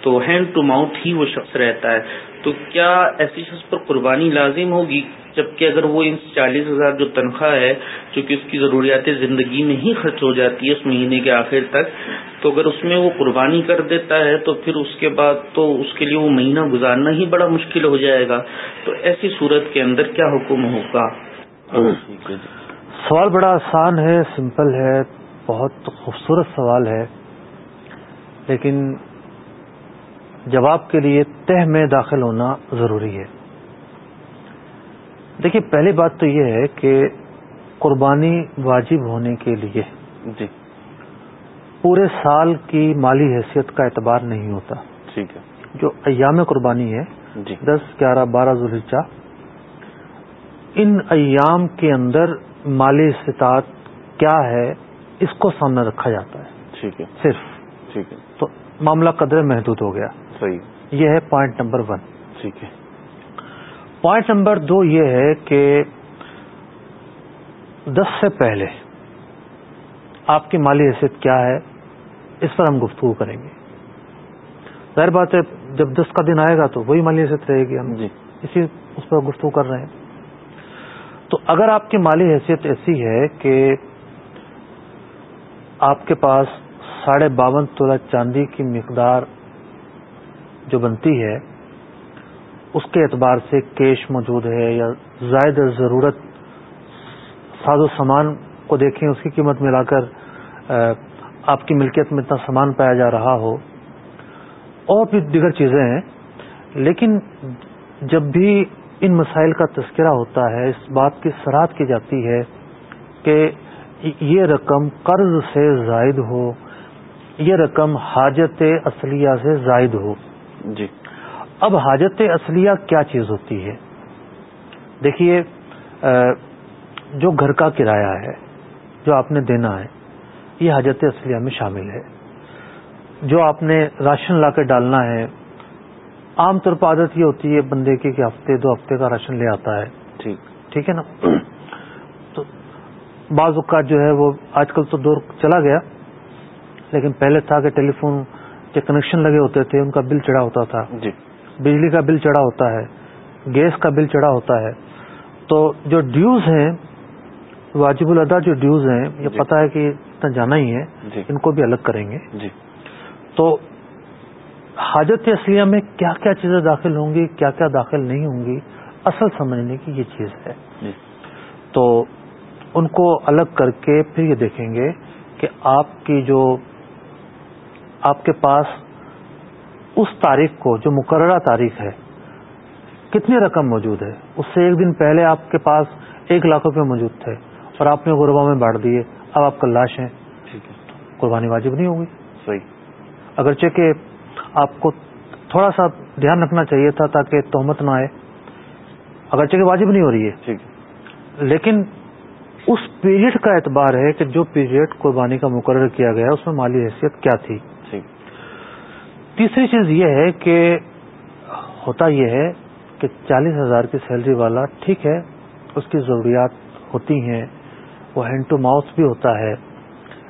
تو ہینڈ ٹو ماؤتھ ہی وہ شخص رہتا ہے۔ تو کیا ایسی شخص پر قربانی لازم ہوگی؟ جبکہ اگر وہ ان چالیس ہزار جو تنخواہ ہے چونکہ اس کی ضروریات زندگی میں ہی خرچ ہو جاتی ہے اس مہینے کے آخر تک تو اگر اس میں وہ قربانی کر دیتا ہے تو پھر اس کے بعد تو اس کے لیے وہ مہینہ گزارنا ہی بڑا مشکل ہو جائے گا۔ تو ایسی صورت کے اندر کیا حکم ہوگا؟ سوال بڑا آسان ہے سمپل ہے بہت خوبصورت سوال ہے۔ لیکن جواب کے لیے تہ میں داخل ہونا ضروری ہے۔ دیکھیے پہلی بات تو یہ ہے کہ قربانی واجب ہونے کے لیے جی۔ پورے سال کی مالی حیثیت کا اعتبار نہیں ہوتا۔ ٹھیک ہے۔ جو ایام قربانی ہے جی۔ دس گیارہ بارہ ذوالحجہ ان ایام کے اندر مالی استطاعت کیا ہے اس کو سامنے رکھا جاتا ہے۔ ٹھیک ہے۔ صرف۔ ٹھیک ہے۔ تو معاملہ قدر محدود ہو گیا۔ صحیح۔ یہ ہے پوائنٹ نمبر ون ٹھیک ہے۔ پوائنٹ نمبر دو یہ ہے کہ دس سے پہلے آپ کی مالی حیثیت کیا ہے؟ اس پر ہم گفتگو کریں گے۔ ظاہر بات ہے جب دس کا دن آئے گا تو وہی مالی حیثیت رہے گی ہم۔ جی۔ اسی اس پر گفتگو کر رہے ہیں۔ تو اگر آپ کی مالی حیثیت ایسی ہے کہ آپ کے پاس ساڑھے باون تولہ چاندی کی مقدار جو بنتی ہے اس کے اعتبار سے کیش موجود ہے یا زائد ضرورت ساز و سامان کو دیکھیں اس کی قیمت ملا کر آپ کی ملکیت میں اتنا سامان پایا جا رہا ہو اور بھی دیگر چیزیں ہیں لیکن جب بھی ان مسائل کا تذکرہ ہوتا ہے اس بات کی سراہد کی جاتی ہے کہ یہ رقم قرض سے زائد ہو یہ رقم حاجت اصلیہ سے زائد ہو۔ جی۔ اب حاجت اصلیہ کیا چیز ہوتی ہے؟ دیکھیے جو گھر کا کرایہ ہے جو آپ نے دینا ہے یہ حاجت اصلیہ میں شامل ہے۔ جو آپ نے راشن لا کے ڈالنا ہے عام طور پر عادت یہ ہوتی ہے بندے کی کہ ہفتے دو ہفتے کا راشن لے آتا ہے۔ ٹھیک۔ ٹھیک ہے نا؟ تو بعض اوقات جو ہے وہ آج کل تو دور چلا گیا لیکن پہلے تھا کہ ٹیلی فون کے کنیکشن لگے ہوتے تھے ان کا بل چڑھا ہوتا تھا۔ جی۔ بجلی کا بل چڑھا ہوتا ہے گیس کا بل چڑھا ہوتا ہے۔ تو جو ڈیوز ہیں واجب الادا جو ڈیوز ہیں یہ جی۔ پتا ہے کہ اتنا جانا ہی ہے جی۔ ان کو بھی الگ کریں گے۔ جی۔ تو حاجت اصلیہ میں کیا کیا چیزیں داخل ہوں گی کیا کیا داخل نہیں ہوں گی اصل سمجھنے کی یہ چیز ہے۔ جی۔ تو ان کو الگ کر کے پھر یہ دیکھیں گے کہ آپ کی جو آپ کے پاس اس تاریخ کو جو مقررہ تاریخ ہے کتنی رقم موجود ہے؟ اس سے ایک دن پہلے آپ کے پاس ایک لاکھ روپے موجود تھے اور آپ نے غربا میں بانٹ دیے۔ اب آپ کا لاش ہے۔ قربانی واجب نہیں ہوگی۔ صحیح۔ اگرچہ کہ آپ کو تھوڑا سا دھیان رکھنا چاہیے تھا تاکہ تہمت نہ آئے۔ اگرچہ کہ واجب نہیں ہو رہی ہے۔ لیکن اس پیریڈ کا اعتبار ہے کہ جو پیریڈ قربانی کا مقرر کیا گیا اس میں مالی حیثیت کیا تھی۔ تیسری چیز یہ ہے کہ ہوتا یہ ہے کہ چالیس ہزار کی سیلری والا ٹھیک ہے اس کی ضروریات ہوتی ہیں۔ وہ ہینڈ ٹو ماؤتھ بھی ہوتا ہے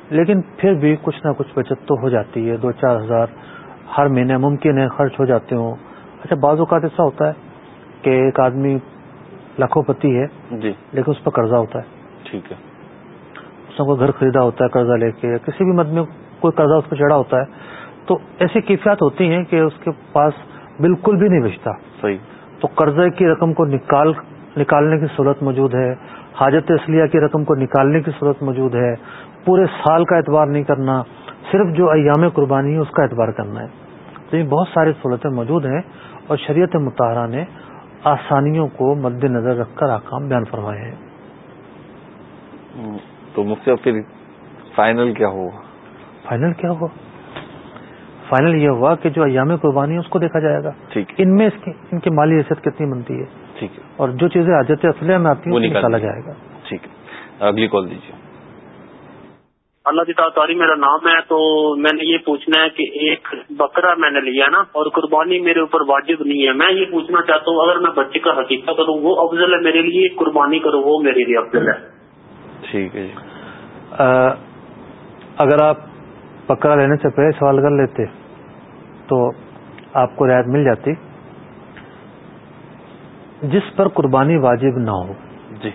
لیکن پھر بھی کچھ نہ کچھ بچت تو ہو جاتی ہے۔ دو چار ہزار ہر مہینے ممکن ہے خرچ ہو جاتے ہوں۔ اچھا بعض اوقات ایسا ہوتا ہے کہ ایک آدمی لاکھوں پتی ہے جی۔ لیکن اس پر قرضہ ہوتا ہے۔ ٹھیک ہے۔ اس نے کوئی گھر خریدا ہوتا ہے قرضہ لے کے کسی بھی مد میں کوئی قرضہ اس پہ چڑھا ہوتا ہے تو ایسی کیفیات ہوتی ہیں کہ اس کے پاس بالکل بھی نہیں بچتا۔ صحیح۔ تو قرضے کی رقم کو نکال نکالنے کی صورت موجود ہے۔ حاجت اصلیہ کی رقم کو نکالنے کی صورت موجود ہے۔ پورے سال کا اعتبار نہیں کرنا صرف جو ایام قربانی ہے اس کا اعتبار کرنا ہے۔ تو یہ بہت ساری صورتیں موجود ہیں اور شریعت مطالعہ نے آسانیوں کو مد نظر رکھ کر آکام بیان فرمائے ہیں۔ تو مفتی پھر فائنل کیا ہوگا فائنل کیا ہوا؟ فائنل یہ ہوا کہ جو ایام قربانی ہے اس کو دیکھا جائے گا۔ ان میں اس کی ان کی مالی حیثیت کتنی بنتی ہے؟ ٹھیک ہے۔ اور جو چیزیں حاجت اصلیہ میں آتی ہیں نکالا۔ جائے گا۔ ٹھیک ہے۔ اگلی کال دیجیے اللہ کی تعداری میرا نام ہے تو میں نے یہ پوچھنا ہے کہ ایک بکرا میں نے لیا نا اور قربانی میرے اوپر واجب نہیں ہے۔ میں یہ پوچھنا چاہتا ہوں اگر میں بچے کا حقیقہ کروں وہ افضل ہے میرے لیے قربانی کروں وہ میرے لیے افضل ہے۔ ٹھیک ہے جی۔ اگر آپ پکڑا لینے سے پہلے سوال کر لیتے تو آپ کو رعایت مل جاتی۔ جس پر قربانی واجب نہ ہو۔ جی۔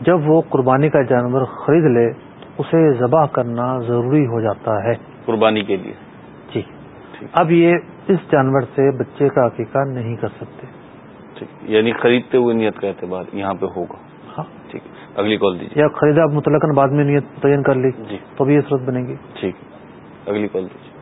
جب وہ قربانی کا جانور خرید لے اسے ذبح کرنا ضروری ہو جاتا ہے۔ قربانی کے لیے۔ جی۔ اب یہ اس جانور سے بچے کا عقیقہ نہیں کر سکتے۔ ٹھیک۔ یعنی خریدتے ہوئے نیت کا اعتبار یہاں پہ ہوگا۔ ہاں۔ اگلی کال دیجیے۔ یا خریدا متعلق بعد میں نیت متعین کر لی جی۔ تو بھی یہ صورت بنے گی۔ ٹھیک۔ اگلی کال دیجیے۔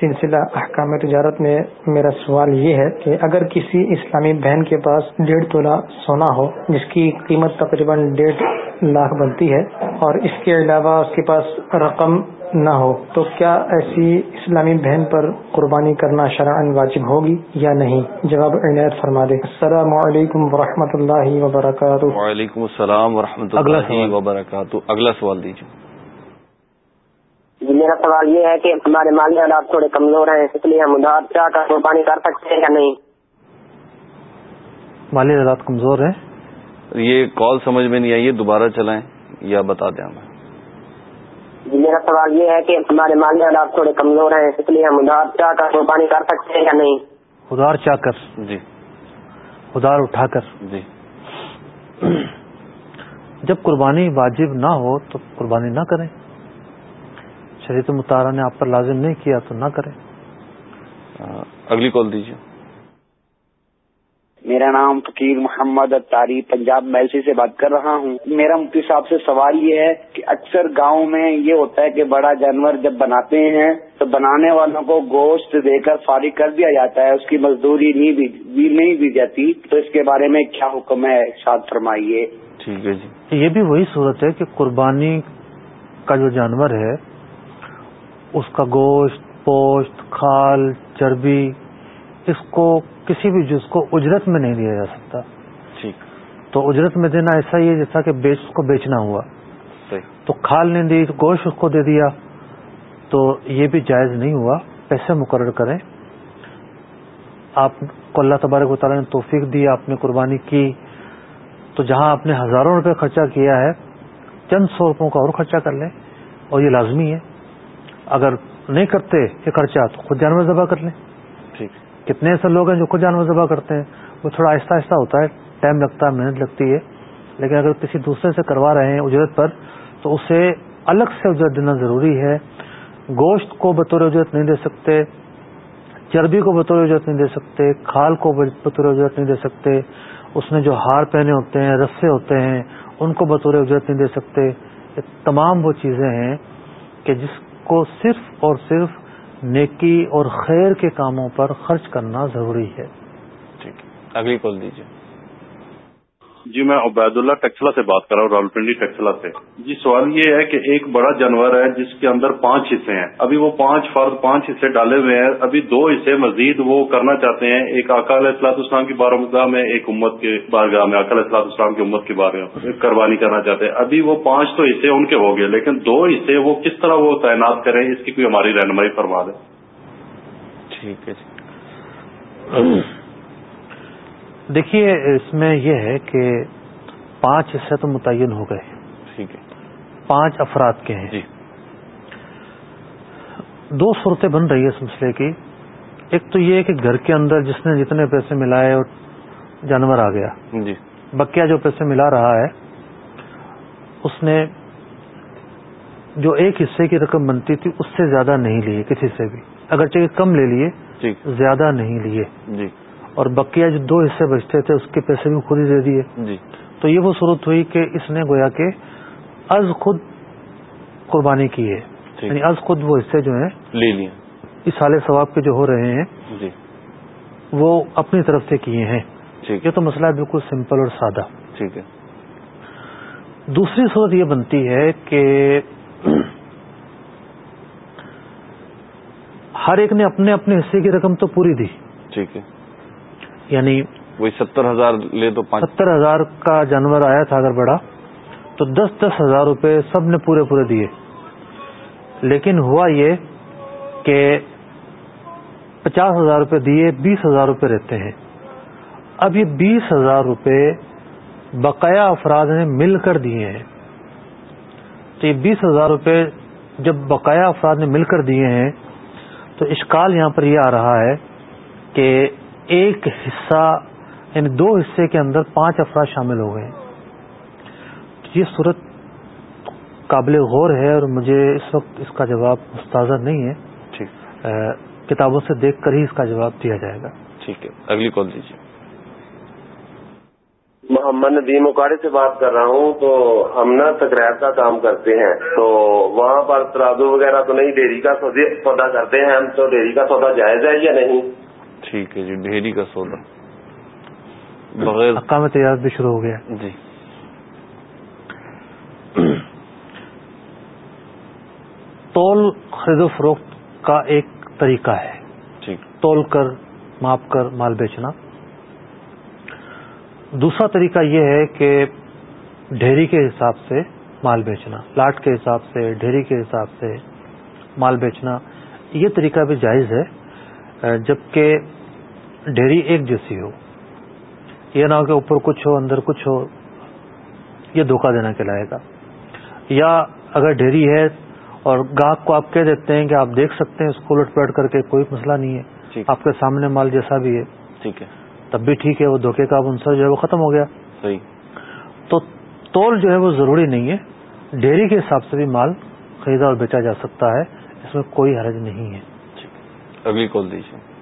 سلسلہ احکام تجارت میں میرا سوال یہ ہے کہ اگر کسی اسلامی بہن کے پاس ڈیڑھ تولہ سونا ہو جس کی قیمت تقریباً ڈیڑھ لاکھ بنتی ہے اور اس کے علاوہ اس کے پاس رقم نہ ہو تو کیا ایسی اسلامی بہن پر قربانی کرنا شرعن واجب ہوگی یا نہیں؟ جواب عنایت فرما دے۔ السلام علیکم ورحمۃ اللہ وبرکاتہ۔ وعلیکم السلام ورحمۃ اللہ وبرکاتہ۔ اگلا سوال دیجیے جی میرا سوال یہ ہے کہ ہمارے مالی حالات تھوڑے کمزور ہیں اس لیے ہم ادھار چاہ کر قربانی کر سکتے ہیں یا نہیں؟ مالی حالات کمزور ہیں؟ یہ کال سمجھ میں نہیں آئی دوبارہ چلائیں یا بتا دیں ہمیں؟ جی میرا سوال یہ ہے کہ ہمارے مالی حالات تھوڑے کمزور ہیں اس لیے ہم ادھار چاہ کر قربانی کر سکتے ہیں یا نہیں؟ ادھار چاہ کر؟ جی۔ ادھار اٹھا کر؟ جی۔ جب قربانی واجب نہ ہو تو قربانی نہ کریں۔ شریعت مطالعہ نے آپ پر لازم نہیں کیا تو نہ کریں اگلی کال دیجیے۔ میرا نام فقیر محمد اتاری پنجاب میلسی سے بات کر رہا ہوں۔ میرا مفتی صاحب سے سوال یہ ہے کہ اکثر گاؤں میں یہ ہوتا ہے کہ بڑا جانور جب بناتے ہیں تو بنانے والوں کو گوشت دے کر فارغ کر دیا جاتا ہے اس کی مزدوری نہیں نہیں دی جاتی۔ تو اس کے بارے میں کیا حکم ہے؟ شاد فرمائیے۔ ٹھیک ہے جی۔ یہ بھی وہی صورت ہے کہ قربانی کا جو جانور ہے اس کا گوشت پوشت کھال چربی اس کو کسی بھی جز کو اجرت میں نہیں دیا جا سکتا۔ ٹھیک۔ تو اجرت میں دینا ایسا ہی ہے جیسا کہ بیچ کو بیچنا ہوا۔ تو کھال نہیں دی گوشت اس کو دے دیا۔ تو یہ بھی جائز نہیں ہوا۔ پیسے مقرر کریں۔ آپ کو اللہ تبارک و تعالیٰ نے توفیق دی آپ نے قربانی کی۔ تو جہاں آپ نے ہزاروں روپے خرچہ کیا ہے چند سو روپوں کا اور خرچہ کر لیں۔ اور یہ لازمی ہے۔ اگر نہیں کرتے یہ خرچہ تو خود جانور ذبح کر لیں۔ ٹھیک۔ کتنے ایسے لوگ ہیں جو خود جانور ذبح کرتے ہیں؟ وہ تھوڑا آہستہ آہستہ ہوتا ہے ٹائم لگتا ہے محنت لگتی ہے۔ لیکن اگر کسی دوسرے سے کروا رہے ہیں اجرت پر تو اسے الگ سے اجرت دینا ضروری ہے۔ گوشت کو بطور اجرت نہیں دے سکتے چربی کو بطور اجرت نہیں دے سکتے کھال کو بطور اجرت نہیں دے سکتے اس نے جو ہار پہنے ہوتے ہیں رسے ہوتے ہیں ان کو بطور اجرت نہیں دے سکتے۔ تمام وہ چیزیں ہیں کہ جس کو صرف اور صرف نیکی اور خیر کے کاموں پر خرچ کرنا ضروری ہے۔ ٹھیک اگلی کال دیجیے جی میں عبید اللہ ٹیکسلا سے بات کر رہا ہوں راول پنڈی ٹیکسلا سے۔ جی سوال یہ ہے کہ ایک بڑا جانور ہے جس کے اندر پانچ حصے ہیں۔ ابھی وہ پانچ فرد، پانچ حصے ڈالے ہوئے ہیں۔ ابھی دو حصے مزید وہ کرنا چاہتے ہیں۔ ایک اکال اصلاح اسلام کی بارگاہ میں، ایک امت کے بارگاہ میں۔ اکال اصلاح اسلام کی امت کے بارے میں قربانی کرنا چاہتے ہیں۔ ابھی وہ پانچ تو حصے ان کے ہو گئے، لیکن دو حصے وہ کس طرح وہ تعینات کریں، اس کی کوئی ہماری رہنمائی فرما دیں۔ ٹھیک ہے جی۔ دیکھیے اس میں یہ ہے کہ پانچ حصے تو متعین ہو گئے۔ ٹھیک ہے۔ پانچ افراد کے ہیں۔ جی۔ دو صورتیں بن رہی ہے اس مسئلے کی۔ ایک تو یہ کہ گھر کے اندر جس نے جتنے پیسے ملائے اور جانور آ گیا۔ جی۔ بکیا جو پیسے ملا رہا ہے اس نے جو ایک حصے کی رقم بنتی تھی اس سے زیادہ نہیں لیے کسی سے بھی۔ اگرچہ کم لے لیے ٹھیک زیادہ نہیں لیے۔ جی۔ اور بکیا جو دو حصے بچتے تھے اس کے پیسے بھی خود ہی دے دیے۔ جی۔ تو یہ وہ صورت ہوئی کہ اس نے گویا کہ از خود قربانی کی ہے۔ یعنی از خود وہ حصے جو ہیں لے لیے۔ اس سال ثواب کے جو ہو رہے ہیں جی۔ وہ اپنی طرف سے کیے ہیں۔ یہ تو مسئلہ ہے بالکل سمپل اور سادہ۔ ٹھیک ہے۔ دوسری صورت یہ بنتی ہے کہ ہر ایک نے اپنے اپنے حصے کی رقم تو پوری دی۔ ٹھیک ہے۔ یعنی وہی ستر ہزار لے تو ستر ہزار کا جانور آیا تھا اگر بڑا تو دس دس ہزار روپے سب نے پورے پورے دیے۔ لیکن ہوا یہ کہ پچاس ہزار روپے دیے بیس ہزار روپے رہتے ہیں۔ اب یہ بیس ہزار روپے بقایا افراد نے مل کر دیے ہیں۔ تو یہ بیس ہزار روپے جب بقایا افراد نے مل کر دیے ہیں تو اشکال یہاں پر یہ آ رہا ہے کہ ایک حصہ یعنی دو حصے کے اندر پانچ افراد شامل ہو گئے۔ یہ صورت قابل غور ہے اور مجھے اس وقت اس کا جواب مستاذر نہیں ہے۔ ٹھیک۔ کتابوں سے دیکھ کر ہی اس کا جواب دیا جائے گا۔ ٹھیک ہے۔ اگلی کال دیجیے۔ محمد ندیم اکاڑے سے بات کر رہا ہوں۔ تو ہم نا تکرار کا کام کرتے ہیں۔ تو وہاں پر ترازو وغیرہ تو نہیں ڈیری کا سودا کرتے ہیں۔ ہم تو ڈیری کا سودا جائز ہے یا نہیں؟ ٹھیک ہے جی ڈھیری کا سودا بغیر حکام تجارت بھی شروع ہو گیا۔ جی۔ تول خرید و فروخت کا ایک طریقہ ہے۔ تول کر ماپ کر مال بیچنا۔ دوسرا طریقہ یہ ہے کہ ڈھیری کے حساب سے مال بیچنا۔ لاٹ کے حساب سے ڈھیری کے حساب سے مال بیچنا۔ یہ طریقہ بھی جائز ہے جبکہ ڈھیری ایک جیسی ہو۔ یہ نہ ہو کہ اوپر کچھ ہو اندر کچھ ہو یہ دھوکہ دینا کہلائے گا۔ یا اگر ڈھیری ہے اور گاہک کو آپ کہہ دیتے ہیں کہ آپ دیکھ سکتے ہیں اس کو لٹ پلٹ کر کے کوئی مسئلہ نہیں ہے آپ کے سامنے مال جیسا بھی ہے۔ ٹھیک ہے۔ تب بھی ٹھیک ہے وہ دھوکے کا انصر جو ہے وہ ختم ہو گیا۔ صحیح۔ تو تول جو ہے وہ ضروری نہیں ہے۔ ڈیری کے حساب سے بھی مال خریدا اور بیچا جا سکتا ہے اس میں کوئی حرج نہیں ہے۔ اگلی کال دیجیے۔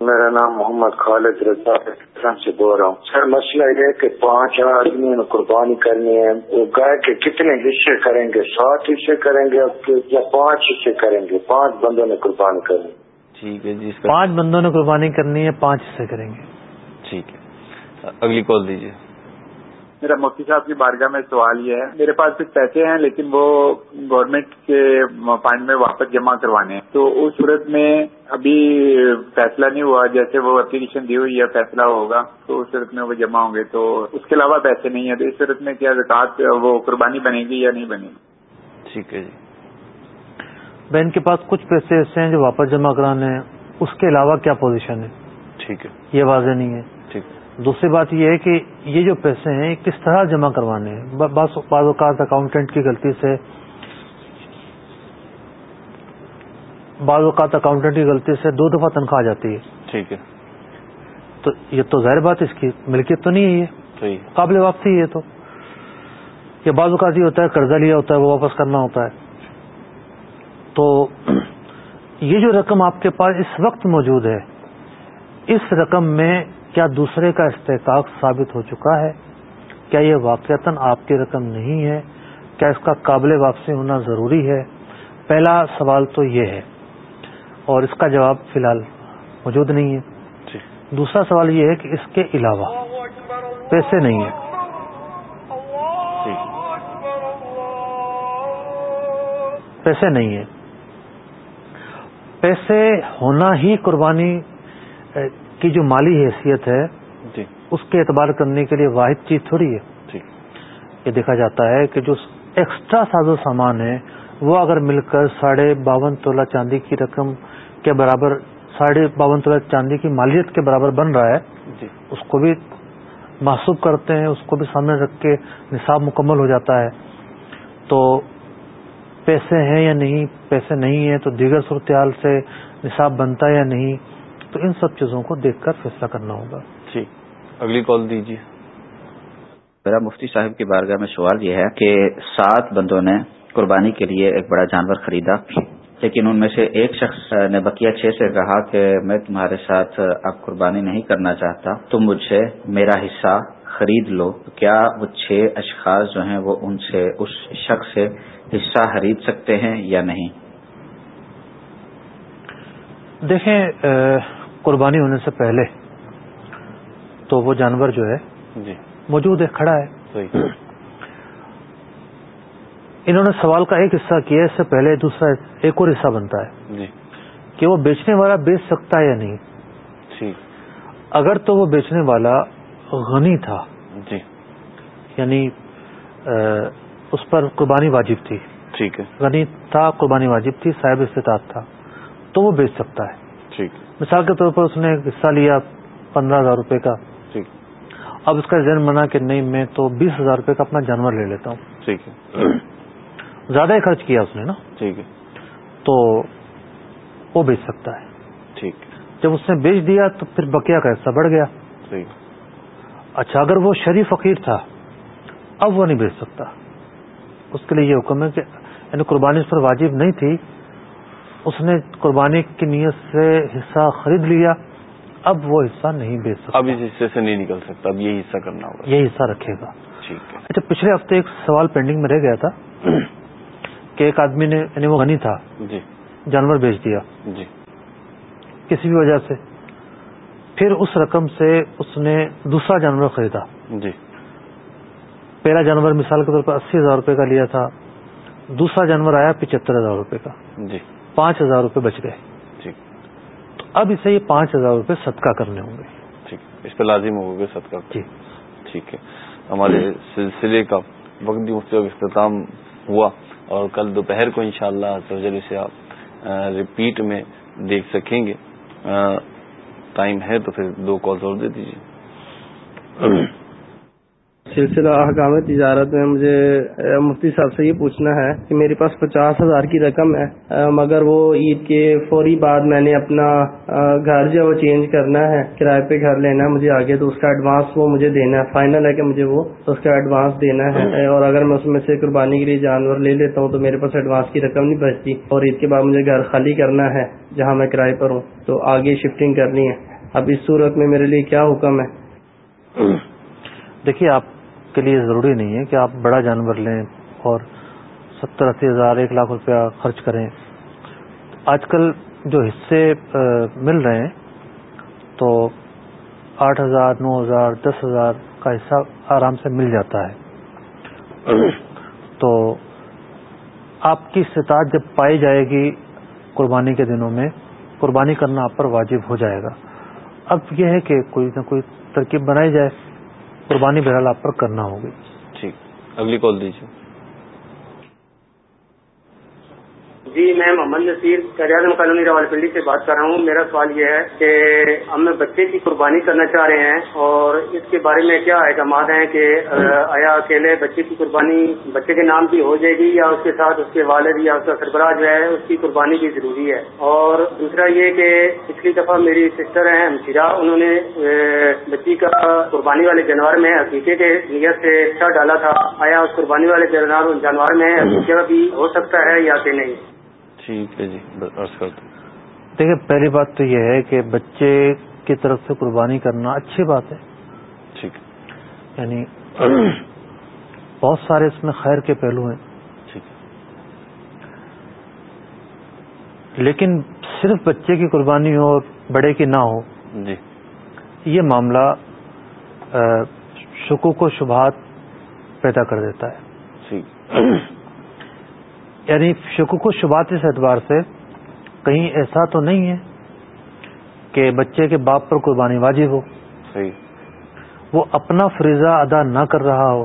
میرا نام محمد خالد رضا سے بول رہا ہوں۔ سر مسئلہ یہ ہے کہ پانچ آدمیوں نے قربانی کرنی ہے۔ وہ گائے کے کتنے حصے کریں گے؟ سات حصے کریں گے یا پانچ حصے کریں گے؟ پانچ بندوں نے قربانی کرنی ٹھیک ہے جی پانچ بندوں نے قربانی کرنی ہے پانچ حصے کریں گے۔ ٹھیک ہے۔ اگلی کال دیجیے میرا مفتی صاحب کی بارگاہ میں سوال یہ ہے۔ میرے پاس کچھ پیسے ہیں لیکن وہ گورنمنٹ کے فنڈ میں واپس جمع کروانے ہیں۔ تو اس صورت میں ابھی فیصلہ نہیں ہوا جیسے وہ اپلیکیشن دی ہوئی ہے فیصلہ ہوگا تو اس صورت میں وہ جمع ہوں گے۔ تو اس کے علاوہ پیسے نہیں ہیں۔ تو اس صورت میں کیا زکات وہ قربانی بنے گی یا نہیں بنے گی؟ ٹھیک ہے جی۔ بہن کے پاس کچھ پیسے ایسے ہیں جو واپس جمع کرانے ہیں۔ اس کے علاوہ کیا پوزیشن ہے؟ ٹھیک ہے۔ یہ واضح نہیں ہے۔ دوسری بات یہ ہے کہ یہ جو پیسے ہیں کس طرح جمع کروانے ہیں؟ بعض اوقات اکاؤنٹنٹ کی غلطی سے بعض اوقات اکاؤنٹنٹ کی غلطی سے دو دفعہ تنخواہ آ جاتی ہے۔ ٹھیک ہے۔ تو یہ تو ظاہر بات اس کی ملکیت تو نہیں ہے یہ۔ قابل واپسی ہے تو۔ یہ بعض اوقات یہ ہوتا ہے قرضہ لیا ہوتا ہے وہ واپس کرنا ہوتا ہے۔ تو یہ جو رقم آپ کے پاس اس وقت موجود ہے اس رقم میں کیا دوسرے کا استحقاق ثابت ہو چکا ہے؟ کیا یہ واقعتاً آپ کی رقم نہیں ہے؟ کیا اس کا قابل واپسی ہونا ضروری ہے؟ پہلا سوال تو یہ ہے اور اس کا جواب فی الحال موجود نہیں ہے۔ جی۔ دوسرا سوال یہ ہے کہ اس کے علاوہ پیسے نہیں ہیں۔ جی۔ پیسے نہیں ہیں۔ پیسے ہونا ہی قربانی کی جو مالی حیثیت ہے جی۔ اس کے اعتبار کرنے کے لیے واحد چیز تھوڑی ہے۔ جی۔ یہ دیکھا جاتا ہے کہ جو ایکسٹرا ساز و سامان ہے وہ اگر مل کر ساڑھے باون تولہ چاندی کی رقم کے برابر ساڑھے باون تولہ چاندی کی مالیت کے برابر بن رہا ہے جی۔ اس کو بھی محسوب کرتے ہیں اس کو بھی سامنے رکھ کے نصاب مکمل ہو جاتا ہے۔ تو پیسے ہیں یا نہیں پیسے نہیں ہیں تو دیگر صورتحال سے نصاب بنتا ہے یا نہیں تو ان سب چیزوں کو دیکھ کر فیصلہ کرنا ہوگا۔ ٹھیک اگلی کال دیجیے۔ میرا مفتی صاحب کی بارگاہ میں سوال یہ ہے کہ سات بندوں نے قربانی کے لیے ایک بڑا جانور خریدا لیکن ان میں سے ایک شخص نے بقیہ چھ سے کہا کہ میں تمہارے ساتھ اب قربانی نہیں کرنا چاہتا تم مجھ سے میرا حصہ خرید لو۔ کیا وہ چھ اشخاص جو ہیں وہ ان سے اس شخص سے حصہ خرید سکتے ہیں یا نہیں؟ دیکھیں قربانی ہونے سے پہلے تو وہ جانور جو ہے جی۔ موجود ہے کھڑا ہے۔ انہوں نے سوال کا ایک حصہ کیا اس سے پہلے دوسرا ایک اور حصہ بنتا ہے جی۔ کہ وہ بیچنے والا بیچ سکتا ہے یا نہیں۔ ٹھیک اگر تو وہ بیچنے والا غنی تھا جی۔ یعنی اس پر قربانی واجب تھی۔ ٹھیک ہے۔ غنی تھا قربانی واجب تھی صاحب استطاعت تھا تو وہ بیچ سکتا ہے۔ ٹھیک۔ مثال کے طور پر اس نے حصہ لیا پندرہ ہزار روپے کا۔ ٹھیک۔ اب اس کا ذہن بنا کہ نہیں میں تو بیس ہزار روپے کا اپنا جانور لے لیتا ہوں۔ ٹھیک ہے۔ زیادہ ہی خرچ کیا اس نے نا؟ ٹھیک ہے۔ تو وہ بیچ سکتا ہے۔ ٹھیک۔ جب اس نے بیچ دیا تو پھر بکیا کا حصہ بڑھ گیا۔ ٹھیک۔ اچھا اگر وہ شریف فقیر تھا اب وہ نہیں بیچ سکتا۔ اس کے لیے یہ حکم ہے کہ یعنی قربانی اس پر واجب نہیں تھی اس نے قربانی کی نیت سے حصہ خرید لیا اب وہ حصہ نہیں بیچ سکتا۔ اب اس حصے سے نہیں نکل سکتا اب یہ حصہ کرنا ہوگا۔ یہ حصہ رکھے گا۔ ٹھیک ہے۔ اچھا پچھلے ہفتے ایک سوال پینڈنگ میں رہ گیا تھا کہ ایک آدمی نے یعنی وہ غنی تھا جی۔ جانور بیچ دیا۔ جی۔ کسی بھی وجہ سے۔ پھر اس رقم سے اس نے دوسرا جانور خریدا۔ جی۔ پہلا جانور مثال کے طور پر اسی ہزار روپے کا لیا تھا۔ دوسرا جانور آیا پچہتر ہزار روپے کا۔ جی۔ پانچ ہزار روپے بچ گئے۔ جی تو اب اسے یہ پانچ ہزار روپے صدقہ کرنے ہوں گے۔ ٹھیک۔ اس پہ لازم ہوگا صدقہ جی۔ ٹھیک ہے۔ ہمارے سلسلے کا وقت مفتی اختتام ہوا اور کل دوپہر کو انشاءاللہ شاء اللہ سے آپ ریپیٹ میں دیکھ سکیں گے۔ ٹائم ہے تو پھر دو کالز اور دے دیجیے سلسلہ احکام تجارت میں مجھے مفتی صاحب سے یہ پوچھنا ہے کہ میرے پاس پچاس ہزار کی رقم ہے مگر وہ عید کے فوری بعد میں نے اپنا گھر جو وہ چینج کرنا ہے کرائے پہ گھر لینا ہے، مجھے آگے تو اس کا ایڈوانس وہ مجھے دینا ہے فائنل ہے کہ مجھے وہ اس کا ایڈوانس دینا ہے اور اگر میں اس میں سے قربانی کے لیے جانور لے لیتا ہوں تو میرے پاس ایڈوانس کی رقم نہیں بچتی، اور عید کے بعد مجھے گھر خالی کرنا ہے جہاں میں کرائے پر ہوں، تو آگے شفٹنگ کرنی ہے۔ اب اس صورت میں میرے لیے کیا حکم ہے؟ دیکھیے، آپ کے لیے ضروری نہیں ہے کہ آپ بڑا جانور لیں اور ستر اسی ہزار، ایک لاکھ روپیہ خرچ کریں۔ آج کل جو حصے مل رہے ہیں، تو آٹھ ہزار، نو ہزار، دس ہزار کا حصہ آرام سے مل جاتا ہے۔ تو آپ کی استطاعت جب پائی جائے گی قربانی کے دنوں میں، قربانی کرنا آپ پر واجب ہو جائے گا۔ اب یہ ہے کہ کوئی نہ کوئی ترکیب بنائی جائے۔ قربانی بہرحال آپ پر کرنا ہوگی۔ ٹھیک۔ اگلی کال دیجیے۔ جی میں محمد نصیر اعظم کالونی راول پنڈی سے بات کر رہا ہوں۔ میرا سوال یہ ہے کہ ہم بچے کی قربانی کرنا چاہ رہے ہیں اور اس کے بارے میں کیا احکامات ہیں کہ آیا اکیلے بچے کی قربانی بچے کے نام کی ہو جائے گی یا اس کے ساتھ اس کے والد یا اس کا سربراہ جو ہے اس کی قربانی بھی ضروری ہے؟ اور دوسرا یہ کہ پچھلی دفعہ میری سسٹر ہیں ہمشیرہ انہوں نے بچی کا قربانی والے جانور میں حقیقے کے نیت سے حصہ ڈالا تھا۔ آیا اس قربانی والے جانور میں حقیقہ بھی ہو سکتا ہے یا کہ نہیں؟ ٹھیک ہے جی دیکھیے پہلی بات تو یہ ہے کہ بچے کی طرف سے قربانی کرنا اچھی بات ہے۔ ٹھیک۔ یعنی بہت سارے اس میں خیر کے پہلو ہیں۔ لیکن صرف بچے کی قربانی ہو اور بڑے کی نہ ہو جی۔ یہ معاملہ شکوک و شبہات پیدا کر دیتا ہے۔ ٹھیک۔ یعنی شکوک و شبات اس اعتبار سے کہیں ایسا تو نہیں ہے کہ بچے کے باپ پر قربانی واجب ہو۔ صحیح۔ وہ اپنا فریضہ ادا نہ کر رہا ہو۔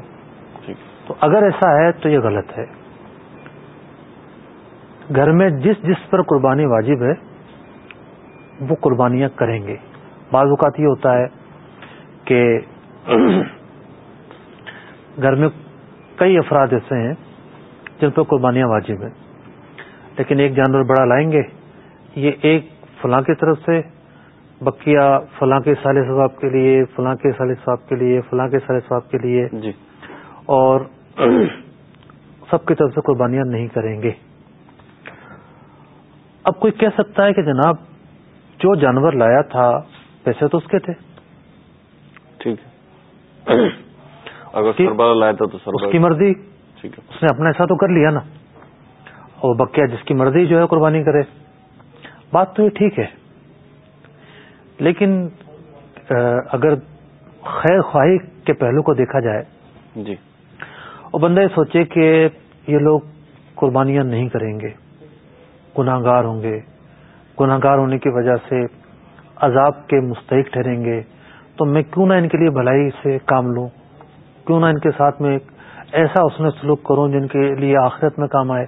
تو اگر ایسا ہے تو یہ غلط ہے۔ گھر میں جس جس پر قربانی واجب ہے وہ قربانیاں کریں گے۔ بعض اوقات یہ ہوتا ہے کہ گھر میں کئی افراد ایسے ہیں جن پر قربانیاں واجب ہیں۔ لیکن ایک جانور بڑا لائیں گے یہ ایک فلاں کی طرف سے بکیا فلاں کے سال ثواب کے لیے فلاں کے سال ثواب کے لیے فلاں کے سال ثواب کے لیے۔ جی۔ اور سب کی طرف سے قربانیاں نہیں کریں گے۔ اب کوئی کہہ سکتا ہے کہ جناب جو جانور لایا تھا پیسے تو اس کے تھے۔ ٹھیک اگر لایا تھا تو اس کی مرضی اس نے اپنا ایسا تو کر لیا نا۔ اور بکیا جس کی مرضی جو ہے قربانی کرے۔ بات تو یہ ٹھیک ہے۔ لیکن اگر خیر خواہی کے پہلو کو دیکھا جائے۔ جی۔ اور بندہ یہ سوچے کہ یہ لوگ قربانیاں نہیں کریں گے۔ گناہ گار ہوں گے۔ گناہ گار ہونے کی وجہ سے عذاب کے مستحق ٹھہریں گے۔ تو میں کیوں نہ ان کے لیے بھلائی سے کام لوں؟ کیوں نہ ان کے ساتھ میں ایسا اس نے سلوک کروں جن کے لیے آخرت میں کام آئے۔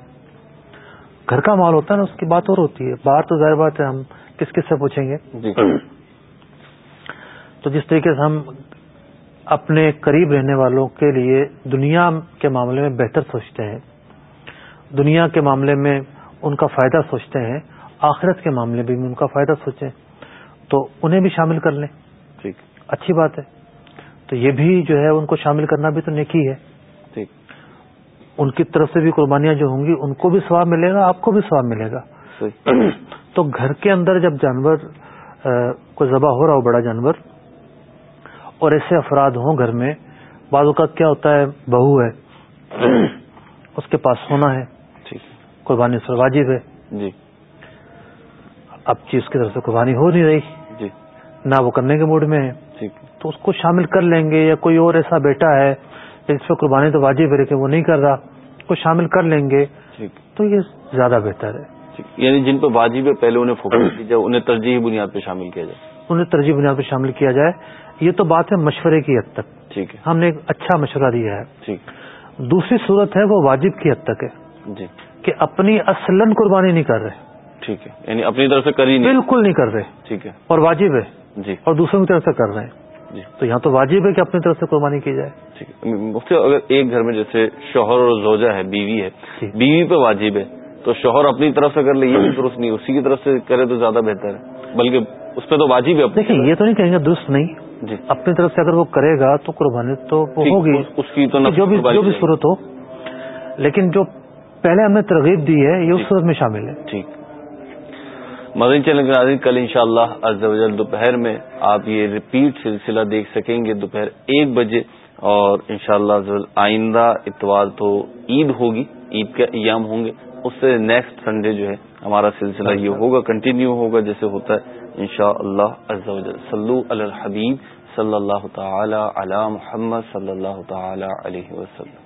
گھر کا مال ہوتا ہے نا اس کی بات اور ہوتی ہے۔ باہر تو ظاہر بات ہے ہم کس کس سے پوچھیں گے؟ جی۔ تو جس طریقے سے ہم اپنے قریب رہنے والوں کے لیے دنیا کے معاملے میں بہتر سوچتے ہیں دنیا کے معاملے میں ان کا فائدہ سوچتے ہیں آخرت کے معاملے میں ان کا فائدہ سوچیں تو انہیں بھی شامل کر لیں۔ ٹھیک۔ اچھی بات ہے۔ تو یہ بھی جو ہے ان کو شامل کرنا بھی تو نیکی ہے۔ ان کی طرف سے بھی قربانیاں جو ہوں گی ان کو بھی ثواب ملے گا آپ کو بھی ثواب ملے گا۔ تو گھر کے اندر جب جانور کو ذبح ہو رہا ہو بڑا جانور اور ایسے افراد ہوں گھر میں بعض اوقات کیا ہوتا ہے بہو ہے اس کے پاس سونا ہے قربانی سر واجب ہے۔ جی۔ اب چیز کی طرف سے قربانی ہو نہیں رہی۔ جی۔ نہ وہ کرنے کے موڈ میں ہے۔ تو اس کو شامل کر لیں گے یا کوئی اور ایسا بیٹا ہے اس پہ قربانی تو واجب ہے لیکن وہ نہیں کر رہا کو شامل کر لیں گے۔ تو یہ زیادہ بہتر ہے۔ یعنی جن پہ واجب ہے پہلے انہیں فوکس کی جائے انہیں ترجیحی بنیاد پہ شامل کیا جائے۔ انہیں ترجیح بنیاد پہ شامل کیا جائے۔ یہ تو بات ہے مشورے کی حد تک۔ ٹھیک ہے۔ ہم نے ایک اچھا مشورہ دیا ہے۔ ٹھیک۔ دوسری صورت ہے وہ واجب کی حد تک ہے۔ جی۔ کہ اپنی اصلن قربانی نہیں کر رہے۔ ٹھیک ہے۔ یعنی اپنی طرف سے کری نہیں۔ بالکل نہیں کر رہے۔ ٹھیک ہے۔ اور واجب ہے۔ جی۔ اور دوسروں کی طرف سے کر رہے ہیں۔ جی۔ تو یہاں تو واجب ہے کہ اپنی طرف سے قربانی کی جائے۔ ٹھیک ہے۔ مفتی اگر ایک گھر میں جیسے شوہر اور زوجہ ہے بیوی ہے بیوی پہ واجب ہے تو شوہر اپنی طرف سے کر لے یہ بھی درست نہیں۔ اسی کی طرف سے کرے تو زیادہ بہتر ہے بلکہ اس پہ تو واجب ہے۔ دیکھیں یہ تو نہیں کہیں گے درست نہیں۔ جی۔ اپنی طرف سے اگر وہ کرے گا تو قربانی تو ہوگی۔ اس کی تو جو بھی جو بھی صورت ہو لیکن جو پہلے ہم نے ترغیب دی ہے یہ اس صورت میں شامل ہے۔ ٹھیک۔ مدنی چینل کے ناظرین، کل انشاءاللہ شاء اللہ دوپہر میں آپ یہ ریپیٹ سلسلہ دیکھ سکیں گے دوپہر ایک بجے اور انشاءاللہ شاء اللہ آئندہ اتوار تو عید ہوگی، عید کے ایام ہوں گے۔ اس سے نیکسٹ سنڈے جو ہے ہمارا سلسلہ یہ ہوگا کنٹینیو ہوگا جیسے ہوتا ہے۔ ان شاء اللہ صلو علی الحبیب صلی اللہ تعالی علی محمد صلی اللہ تعالی علیہ وسلم۔